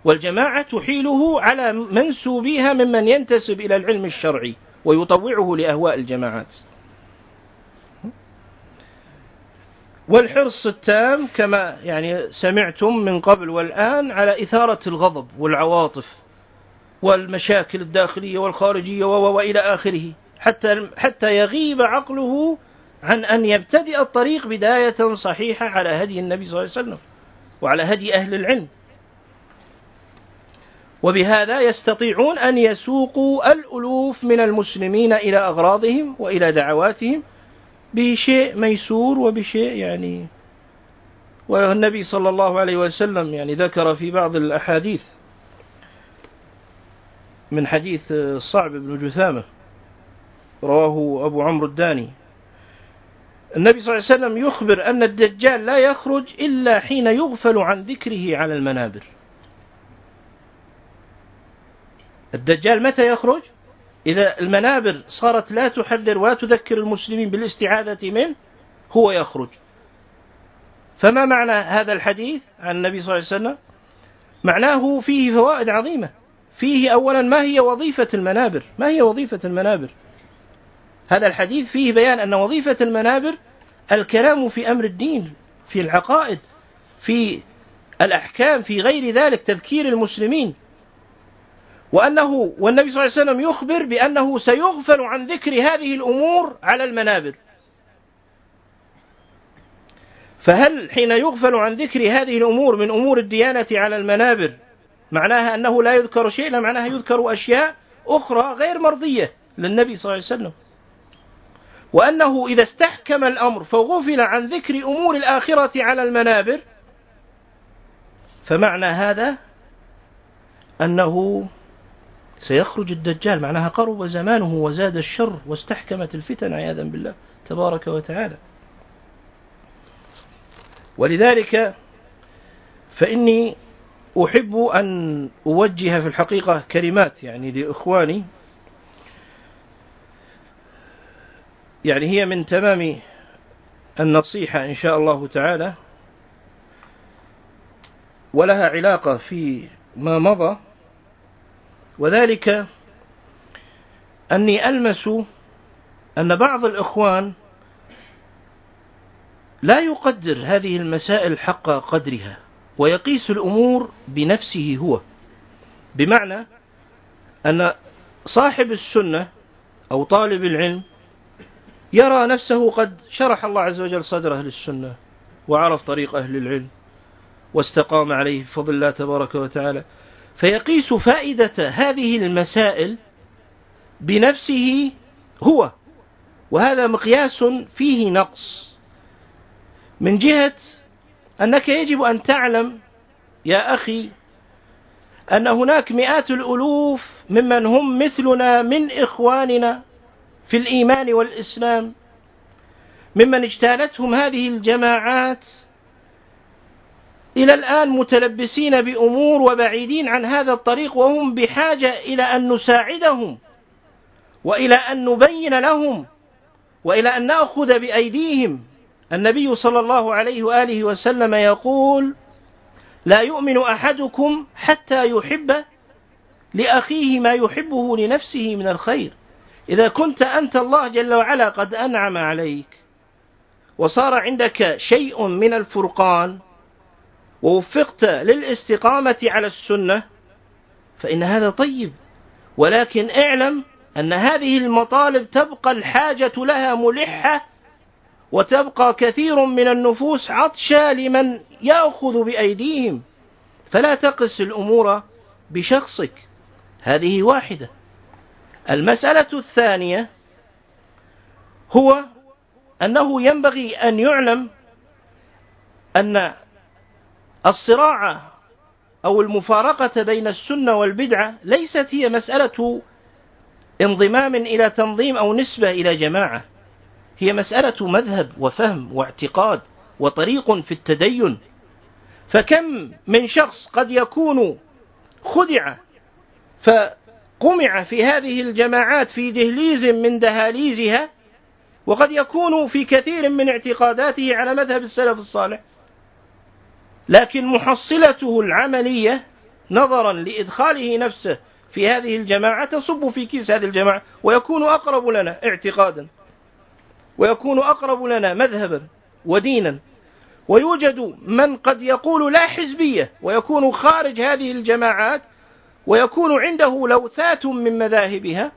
[SPEAKER 1] والجماعة تحيله على منسوبيها ممن ينتسب إلى العلم الشرعي ويطوعه لأهواء الجماعات. والحرص التام كما يعني سمعتم من قبل والآن على إثارة الغضب والعواطف والمشاكل الداخلية والخارجية وإلى آخره. حتى حتى يغيب عقله عن أن يبتدئ الطريق بداية صحيحة على هدي النبي صلى الله عليه وسلم وعلى هدي أهل العلم. وبهذا يستطيعون أن يسوقوا الألوف من المسلمين إلى أغراضهم وإلى دعواتهم بشيء ميسور وبشيء يعني والنبي صلى الله عليه وسلم يعني ذكر في بعض الأحاديث من حديث صعب بن جثامة رواه أبو عمرو الداني. النبي صلى الله عليه وسلم يخبر أن الدجال لا يخرج إلا حين يغفل عن ذكره على المنابر. الدجال متى يخرج؟ إذا المنابر صارت لا تحذر ولا تذكر المسلمين بالاستعاذة منه هو يخرج. فما معنى هذا الحديث عن النبي صلى الله عليه وسلم؟ معناه فيه فوائد عظيمة. فيه أولا ما هي وظيفة المنابر؟ ما هي وظيفة المنابر؟ هذا الحديث فيه بيان أن وظيفة المنابر الكلام في أمر الدين في العقائد في الأحكام في غير ذلك تذكير المسلمين. وأنه والنبي صلى الله عليه وسلم يخبر بأنه سيغفل عن ذكر هذه الأمور على المنابر. فهل حين يغفل عن ذكر هذه الأمور من أمور الديانة على المنابر معناها أنه لا يذكر شيء لا معناها يذكر أشياء أخرى غير مرضية للنبي صلى الله عليه وسلم. وأنه إذا استحكم الأمر فغفل عن ذكر أمور الآخرة على المنابر فمعنى هذا أنه سيخرج الدجال معناها قرب زمانه وزاد الشر واستحكمت الفتن عياذا بالله تبارك وتعالى. ولذلك فإني أحب أن أوجه في الحقيقة كلمات يعني لإخواني يعني هي من تمام النصيحة إن شاء الله تعالى ولها علاقة في ما مضى وذلك أني ألمس أن بعض الإخوان لا يقدر هذه المسائل حق قدرها ويقيس الأمور بنفسه هو. بمعنى أن صاحب السنة أو طالب العلم يرى نفسه قد شرح الله عز وجل صدره للسنة وعرف طريق أهل العلم واستقام عليه بفضل الله تبارك وتعالى. فيقيس فائدة هذه المسائل بنفسه هو وهذا مقياس فيه نقص. من جهة أنك يجب أن تعلم يا أخي أن هناك مئات الألوف ممن هم مثلنا من إخواننا في الإيمان والإسلام ممن اجتالتهم هذه الجماعات إلى الآن متلبسين بأمور وبعيدين عن هذا الطريق وهم بحاجة إلى أن نساعدهم وإلى أن نبين لهم وإلى أن نأخذ بأيديهم. النبي صلى الله عليه وآله وسلم يقول لا يؤمن أحدكم حتى يحب لأخيه ما يحبه لنفسه من الخير. إذا كنت أنت الله جل وعلا قد أنعم عليك. وصار عندك شيء من الفرقان ووفقت للاستقامة على السنة فإن هذا طيب. ولكن اعلم أن هذه المطالب تبقى الحاجة لها ملحة وتبقى كثير من النفوس عطشى لمن يأخذ بأيديهم. فلا تقس الأمور بشخصك هذه واحدة. المسألة الثانية هو أنه ينبغي أن يعلم أن الصراع أو المفارقة بين السنة والبدعة ليست هي مسألة انضمام إلى تنظيم أو نسبة إلى جماعة. هي مسألة مذهب وفهم واعتقاد وطريق في التدين. فكم من شخص قد يكون خدع فقمع في هذه الجماعات في دهليز من دهاليزها وقد يكون في كثير من اعتقاداته على مذهب السلف الصالح. لكن محصلته العملية نظرا لإدخاله نفسه في هذه الجماعة تصب في كيس هذه الجماعة ويكون أقرب لنا اعتقادا ويكون أقرب لنا مذهبا ودينا. ويوجد من قد يقول لا حزبية ويكون خارج هذه الجماعات ويكون عنده لوثات من مذاهبها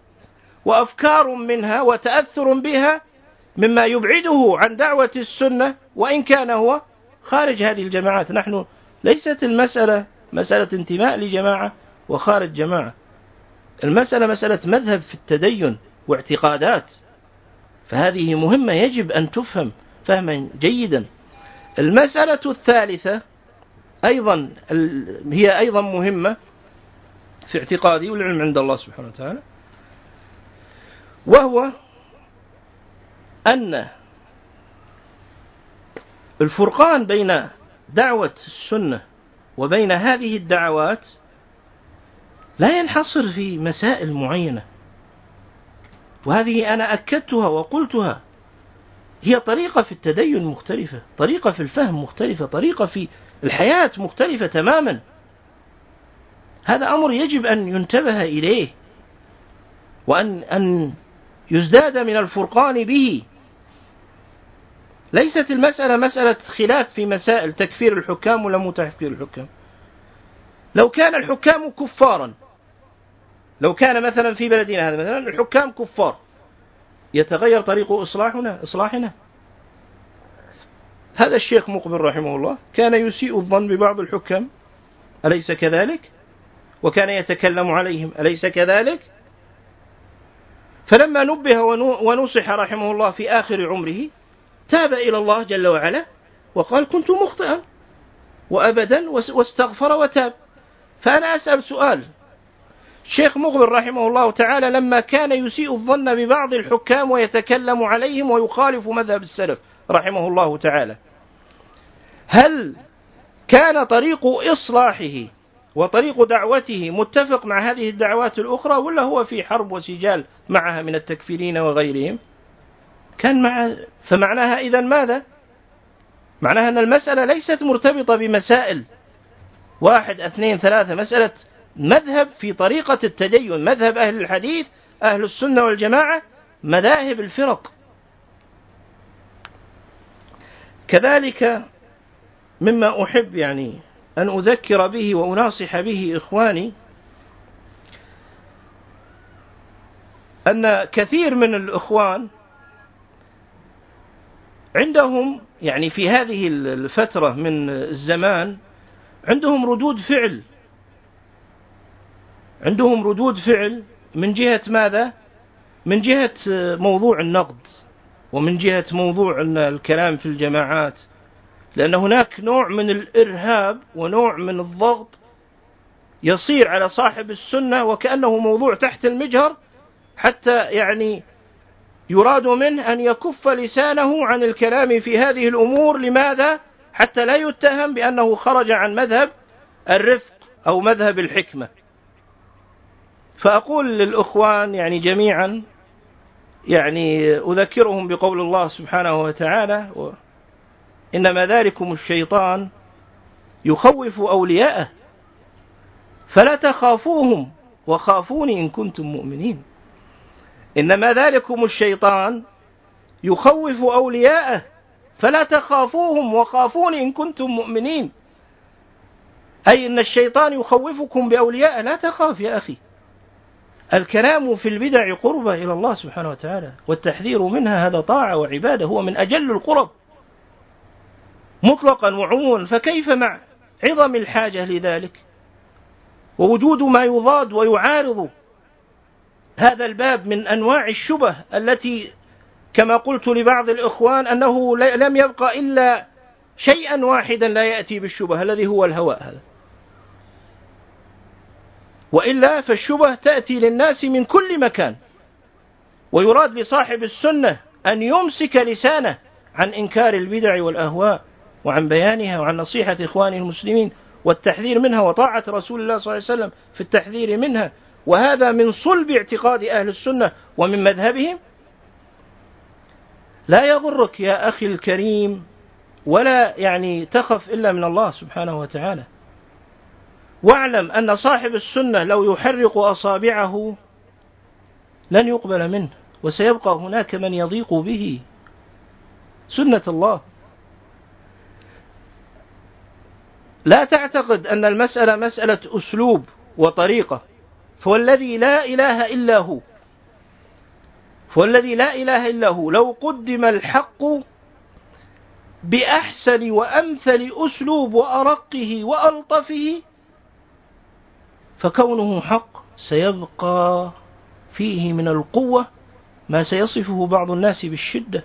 [SPEAKER 1] وأفكار منها وتأثر بها مما يبعده عن دعوة السنة وإن كان هو خارج هذه الجماعات. نحن ليست المسألة مسألة انتماء لجماعة وخارج جماعة. المسألة مسألة مذهب في التدين واعتقادات. فهذه مهمة يجب أن تفهم فهما جيدا. المسألة الثالثة أيضا هي أيضا مهمة في اعتقادي والعلم عند الله سبحانه وتعالى وهو أن الفرقان بين دعوة السنة وبين هذه الدعوات لا ينحصر في مسائل معينة. وهذه أنا أكدتها وقلتها. هي طريقة في التدين مختلفة طريقة في الفهم مختلفة طريقة في الحياة مختلفة تماما. هذا أمر يجب أن ينتبه إليه وأن أن يزداد من الفرقان به. ليست المسألة مسألة خلاف في مسائل تكفير الحكام ولا مو تكفير الحكام. لو كان الحكام كفارا لو كان مثلا في بلدنا هذا مثلا الحكام كفار يتغير طريق إصلاحنا إصلاحنا. هذا الشيخ مقبل رحمه الله كان يسيء الظن ببعض الحكام أليس كذلك؟ وكان يتكلم عليهم أليس كذلك؟ فلما نبه ونصح رحمه الله في آخر عمره تاب إلى الله جل وعلا وقال كنت مخطئا وأبدا واستغفر وتاب. فأنا أسأل سؤال. شيخ مغبر رحمه الله تعالى لما كان يسيء الظن ببعض الحكام ويتكلم عليهم ويخالف مذهب السلف رحمه الله تعالى. هل كان طريق إصلاحه وطريق دعوته متفق مع هذه الدعوات الأخرى ولا هو في حرب وسجال معها من التكفيرين وغيرهم؟ كان مع فمعناها إذا ماذا؟ معناها أن المسألة ليست مرتبطة بمسائل. واحد اثنين ثلاثة مسألة مذهب في طريقة التدين. مذهب أهل الحديث أهل السنة والجماعة مذاهب الفرق. كذلك مما أحب يعني أن أذكر به وأناصح به إخواني أن كثير من الإخوان عندهم يعني في هذه الفترة من الزمان عندهم ردود فعل عندهم ردود فعل من جهة ماذا؟ من جهة موضوع النقد ومن جهة موضوع الكلام في الجماعات لأن هناك نوع من الإرهاب ونوع من الضغط يصير على صاحب السنة وكأنه موضوع تحت المجهر حتى يعني يراد منه أن يكف لسانه عن الكلام في هذه الأمور. لماذا؟ حتى لا يتهم بأنه خرج عن مذهب الرفق أو مذهب الحكمة. فأقول للأخوان يعني جميعا يعني أذكرهم بقول الله سبحانه وتعالى إنما ذلكم الشيطان يخوف أولياءه فلا تخافوهم وخافوني إن كنتم مؤمنين. إنما ذلكم الشيطان يخوف أولياءه فلا تخافوهم وخافوني إن كنتم مؤمنين. أي أن الشيطان يخوفكم بأولياء لا تخاف يا أخي. الكلام في البدع قربة إلى الله سبحانه وتعالى والتحذير منها هذا طاعة وعبادة هو من أجل القرب. مطلقا وعموما فكيف مع عظم الحاجة لذلك؟ ووجود ما يضاد ويعارض هذا الباب من أنواع الشبه التي كما قلت لبعض الإخوان أنه لم يبقى إلا شيئا واحدا لا يأتي بالشبه الذي هو الهواء هذا. وإلا فالشبه تأتي للناس من كل مكان ويراد لصاحب السنة أن يمسك لسانه عن إنكار البدع والأهواء وعن بيانها وعن نصيحة اخوانه المسلمين والتحذير منها وطاعة رسول الله صلى الله عليه وسلم في التحذير منها وهذا من صلب اعتقاد أهل السنة ومن مذهبهم. لا يغرك يا أخي الكريم ولا يعني تخف إلا من الله سبحانه وتعالى. واعلم أن صاحب السنة لو يحرق أصابعه لن يقبل منه وسيبقى هناك من يضيق به. سنة الله. لا تعتقد أن المسألة مسألة أسلوب وطريقة. فوالذي لا إله إلا هو. فوالذي لا إله إلا هو. لو قدم الحق بأحسن وأمثل أسلوب وأرقه وألطفه فكونه حق سيبقى فيه من القوة ما سيصفه بعض الناس بالشدة.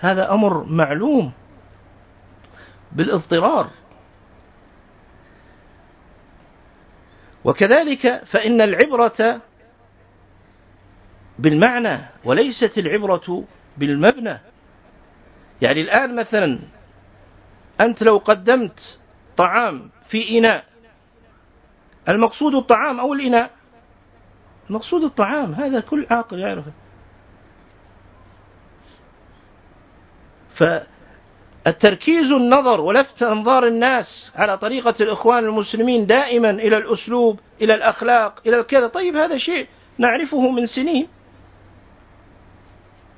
[SPEAKER 1] هذا أمر معلوم بالإضطرار. وكذلك فإن العبرة بالمعنى وليست العبرة بالمبنى. يعني الآن مثلا أنت لو قدمت طعام في إناء المقصود الطعام أو الإناء؟ المقصود الطعام هذا كل عاقل يعرفه. فالتركيز النظر ولفت أنظار الناس على طريقة الإخوان المسلمين دائما إلى الأسلوب إلى الأخلاق إلى كذا. طيب هذا شيء نعرفه من سنين.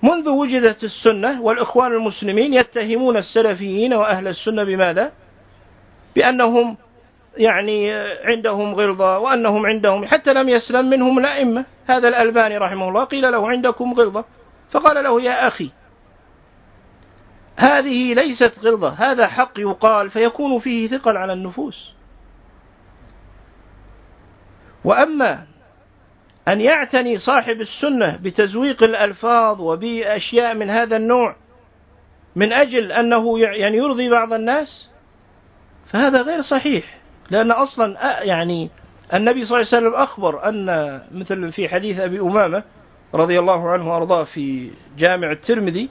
[SPEAKER 1] منذ وجدت السنة والإخوان المسلمين يتهمون السلفيين وأهل السنة بماذا؟ بأنهم يعني عندهم غلظة وأنهم عندهم حتى لم يسلم منهم الأئمة. هذا الألباني رحمه الله قيل له عندكم غلظة فقال له يا أخي هذه ليست غلظة هذا حق يقال فيكون فيه ثقل على النفوس. وأما أن يعتني صاحب السنة بتزويق الألفاظ وبأشياء من هذا النوع من أجل أنه يعني يرضي بعض الناس فهذا غير صحيح. لأن أصلا يعني النبي صلى الله عليه وسلم أخبر أن مثل في حديث أبي أمامة رضي الله عنه وأرضاه في جامع الترمذي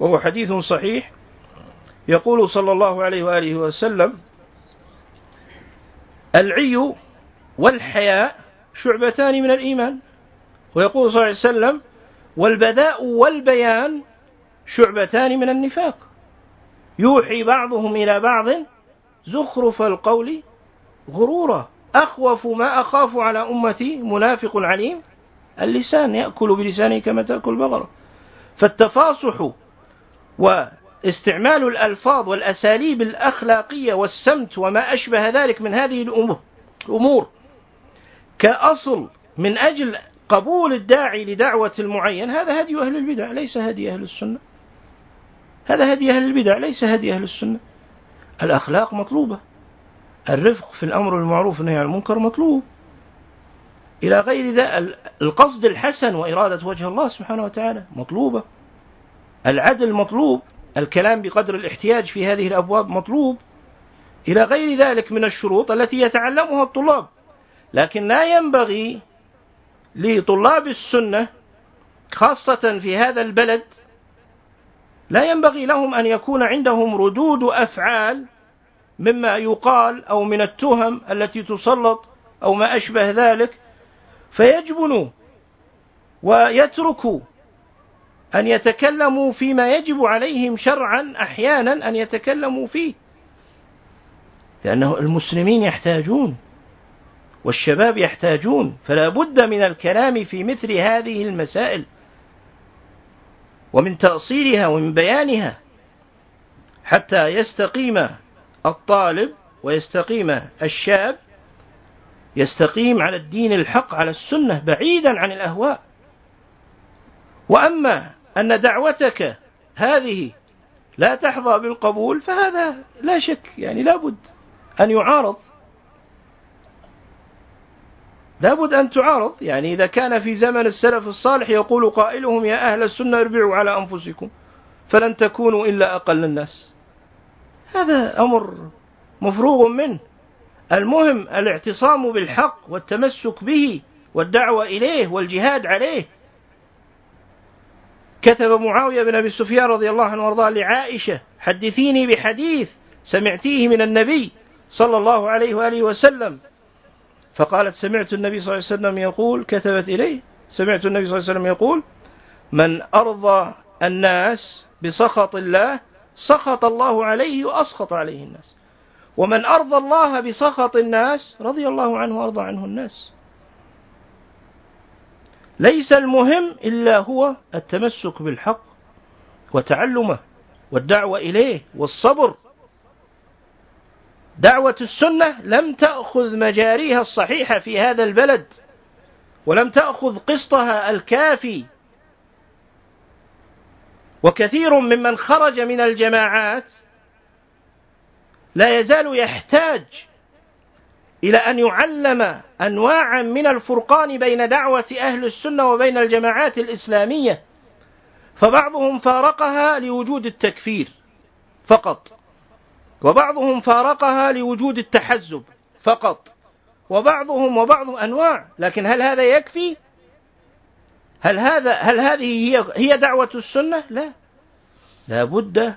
[SPEAKER 1] وهو حديث صحيح. يقول صلى الله عليه وآله وسلم العي والحياء شعبتان من الإيمان. ويقول صلى الله عليه وسلم والبذاء والبيان شعبتان من النفاق. يوحي بعضهم إلى بعض زخرف القول غرورا. أخوف ما أخاف على أمتي منافق عليم. اللسان يأكل بلسانه كما تأكل البقرة فالتفاصح واستعمال الألفاظ والأساليب الأخلاقية والسمت وما أشبه ذلك من هذه الأمور كأصل من أجل قبول الداعي لدعوة المعين. هذا هدي أهل البدع ليس هدي أهل السنة. هذا هدي أهل البدع ليس هدي أهل السنة. الأخلاق مطلوبة. الرفق في الأمر بالمعروف والنهي عن المنكر مطلوب. إلى غير ذلك القصد الحسن وإرادة وجه الله سبحانه وتعالى مطلوبة. العدل مطلوب الكلام بقدر الاحتياج في هذه الأبواب مطلوب. إلى غير ذلك من الشروط التي يتعلمها الطلاب. لكن لا ينبغي لطلاب السنة خاصة في هذا البلد لا ينبغي لهم أن يكون عندهم ردود أفعال مما يقال أو من التهم التي تسلط أو ما أشبه ذلك. فيجبنوا ويتركوا أن يتكلموا فيما يجب عليهم شرعا أحيانا أن يتكلموا فيه. لأنه المسلمين يحتاجون والشباب يحتاجون فلا بد من الكلام في مثل هذه المسائل. ومن تأصيلها ومن بيانها حتى يستقيم الطالب ويستقيم الشاب يستقيم على الدين الحق على السنة بعيدا عن الأهواء. وأما أن دعوتك هذه لا تحظى بالقبول فهذا لا شك يعني لابد أن يعارض. لابد أن تعارض يعني إذا كان في زمن السلف الصالح يقول قائلهم يا أهل السنة اربعوا على أنفسكم فلن تكونوا إلا أقل الناس. هذا أمر مفروغ منه. المهم الاعتصام بالحق والتمسك به والدعوة إليه والجهاد عليه. كتب معاوية بن أبي سفيان رضي الله عنه وأرضاه لعائشة حدثيني بحديث سمعتيه من النبي صلى الله عليه وآله وسلم. فقالت سمعت النبي صلى الله عليه وسلم يقول كتبت إليه سمعت النبي صلى الله عليه وسلم يقول من أرضى الناس بسخط الله سخط الله عليه وأسخط عليه الناس. ومن أرضى الله بسخط الناس رضي الله عنه وأرضى عنه الناس. ليس المهم إلا هو التمسك بالحق وتعلمه والدعوة إليه والصبر. دعوة السنة لم تأخذ مجاريها الصحيحة في هذا البلد ولم تأخذ قسطها الكافي. وكثير ممن خرج من الجماعات لا يزال يحتاج إلى أن يعلم أنواعا من الفرقان بين دعوة أهل السنة وبين الجماعات الإسلامية فبعضهم فارقها لوجود التكفير فقط وبعضهم فارقها لوجود التحزب فقط وبعضهم وبعض أنواع لكن هل هذا يكفي؟ هل هذا هل هذه هي هي دعوة السنة؟ لا. لا بد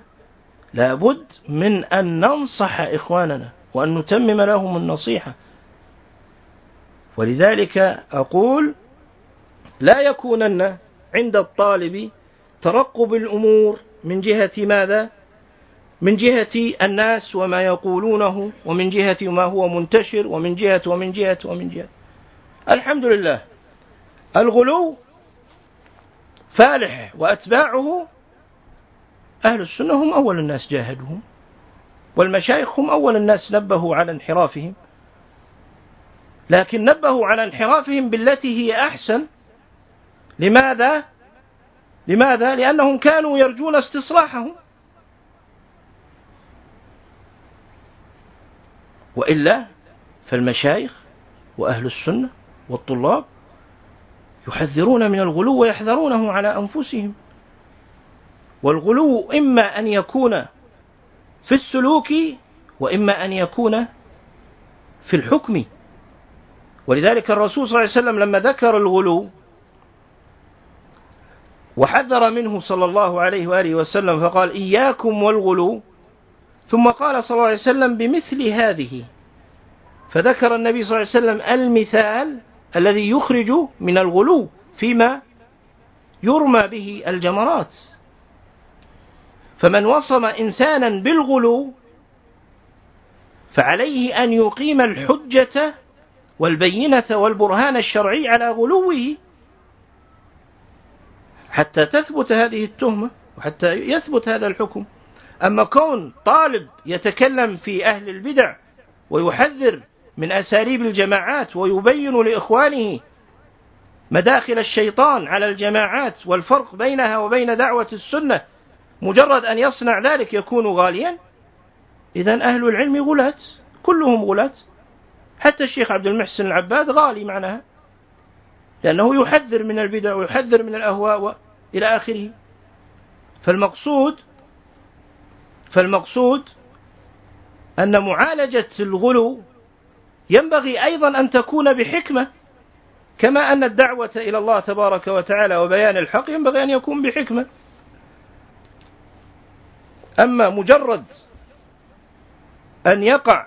[SPEAKER 1] لا بد من أن ننصح إخواننا وأن نتمم لهم النصيحة. ولذلك أقول لا يكونن عند الطالب ترقب الأمور من جهة ماذا؟ من جهة الناس وما يقولونه ومن جهة ما هو منتشر ومن جهة ومن جهة ومن جهة. الحمد لله. الغلو فالح وأتباعه أهل السنة هم أول الناس جاهدهم. والمشايخ هم أول الناس نبهوا على انحرافهم لكن نبهوا على انحرافهم بالتي هي أحسن لماذا؟ لماذا؟ لأنهم كانوا يرجون استصلاحهم وإلا فالمشايخ وأهل السنة والطلاب يحذرون من الغلو ويحذرونه على أنفسهم والغلو إما أن يكون في السلوك وإما أن يكون في الحكم. ولذلك الرسول صلى الله عليه وسلم لما ذكر الغلو وحذر منه صلى الله عليه وآله وسلم فقال إياكم والغلو ثم قال صلى الله عليه وسلم بمثل هذه. فذكر النبي صلى الله عليه وسلم المثال الذي يخرج من الغلو فيما يرمى به الجمرات. فمن وصم إنسانا بالغلو فعليه أن يقيم الحجة والبينة والبرهان الشرعي على غلوه حتى تثبت هذه التهمة وحتى يثبت هذا الحكم. أما كون طالب يتكلم في أهل البدع ويحذر من أساليب الجماعات ويبين لإخوانه مداخل الشيطان على الجماعات والفرق بينها وبين دعوة السنة مجرد أن يصنع ذلك يكون غاليا. إذا أهل العلم غلاة كلهم غلاة حتى الشيخ عبد المحسن العباد غالي معناها لأنه يحذر من البدع ويحذر من الأهواء إلى آخره. فالمقصود فالمقصود أن معالجة الغلو ينبغي أيضا أن تكون بحكمة كما أن الدعوة إلى الله تبارك وتعالى وبيان الحق ينبغي أن يكون بحكمة. أما مجرد أن يقع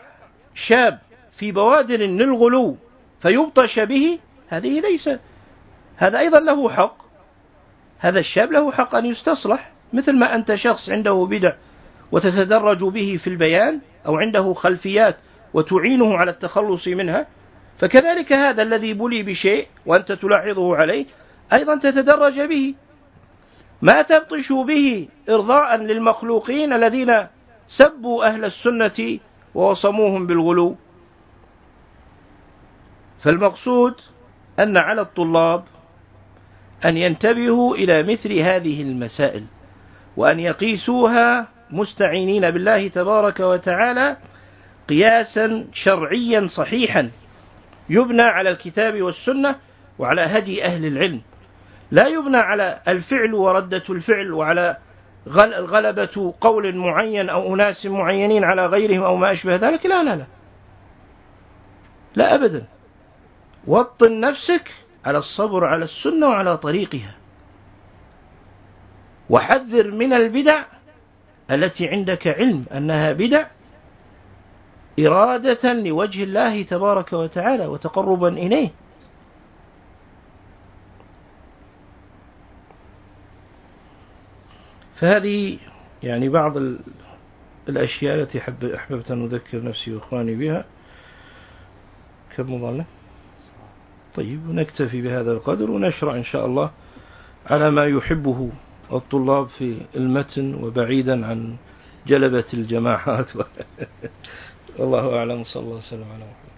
[SPEAKER 1] شاب في بوادر للغلو فيبطش به هذه ليس هذا أيضا له حق. هذا الشاب له حق أن يستصلح مثل ما أنت شخص عنده بدع وتتدرج به في البيان أو عنده خلفيات وتعينه على التخلص منها فكذلك هذا الذي بلي بشيء وأنت تلاحظه عليه أيضا تتدرج به. ما تبطش به إرضاء للمخلوقين الذين سبوا أهل السنة ووصموهم بالغلو. فالمقصود أن على الطلاب أن ينتبهوا إلى مثل هذه المسائل وأن يقيسوها مستعينين بالله تبارك وتعالى قياسا شرعيا صحيحا يبنى على الكتاب والسنة وعلى هدي أهل العلم. لا يبنى على الفعل وردة الفعل وعلى غلبة قول معين أو أناس معينين على غيرهم أو ما أشبه ذلك. لا لا لا. لا أبدا. وطن نفسك على الصبر على السنة وعلى طريقها. وحذر من البدع التي عندك علم أنها بدع إرادة لوجه الله تبارك وتعالى وتقربا إليه. فهذه يعني بعض الأشياء التي أحببت أن أذكر نفسي وإخواني بها. كم مظلة؟ طيب ونكتفي بهذا القدر ونشرع إن شاء الله على ما يحبه الطلاب في المتن وبعيدا عن جلبة الجماعات. (laughs) والله أعلم صلى الله وسلم على محمد.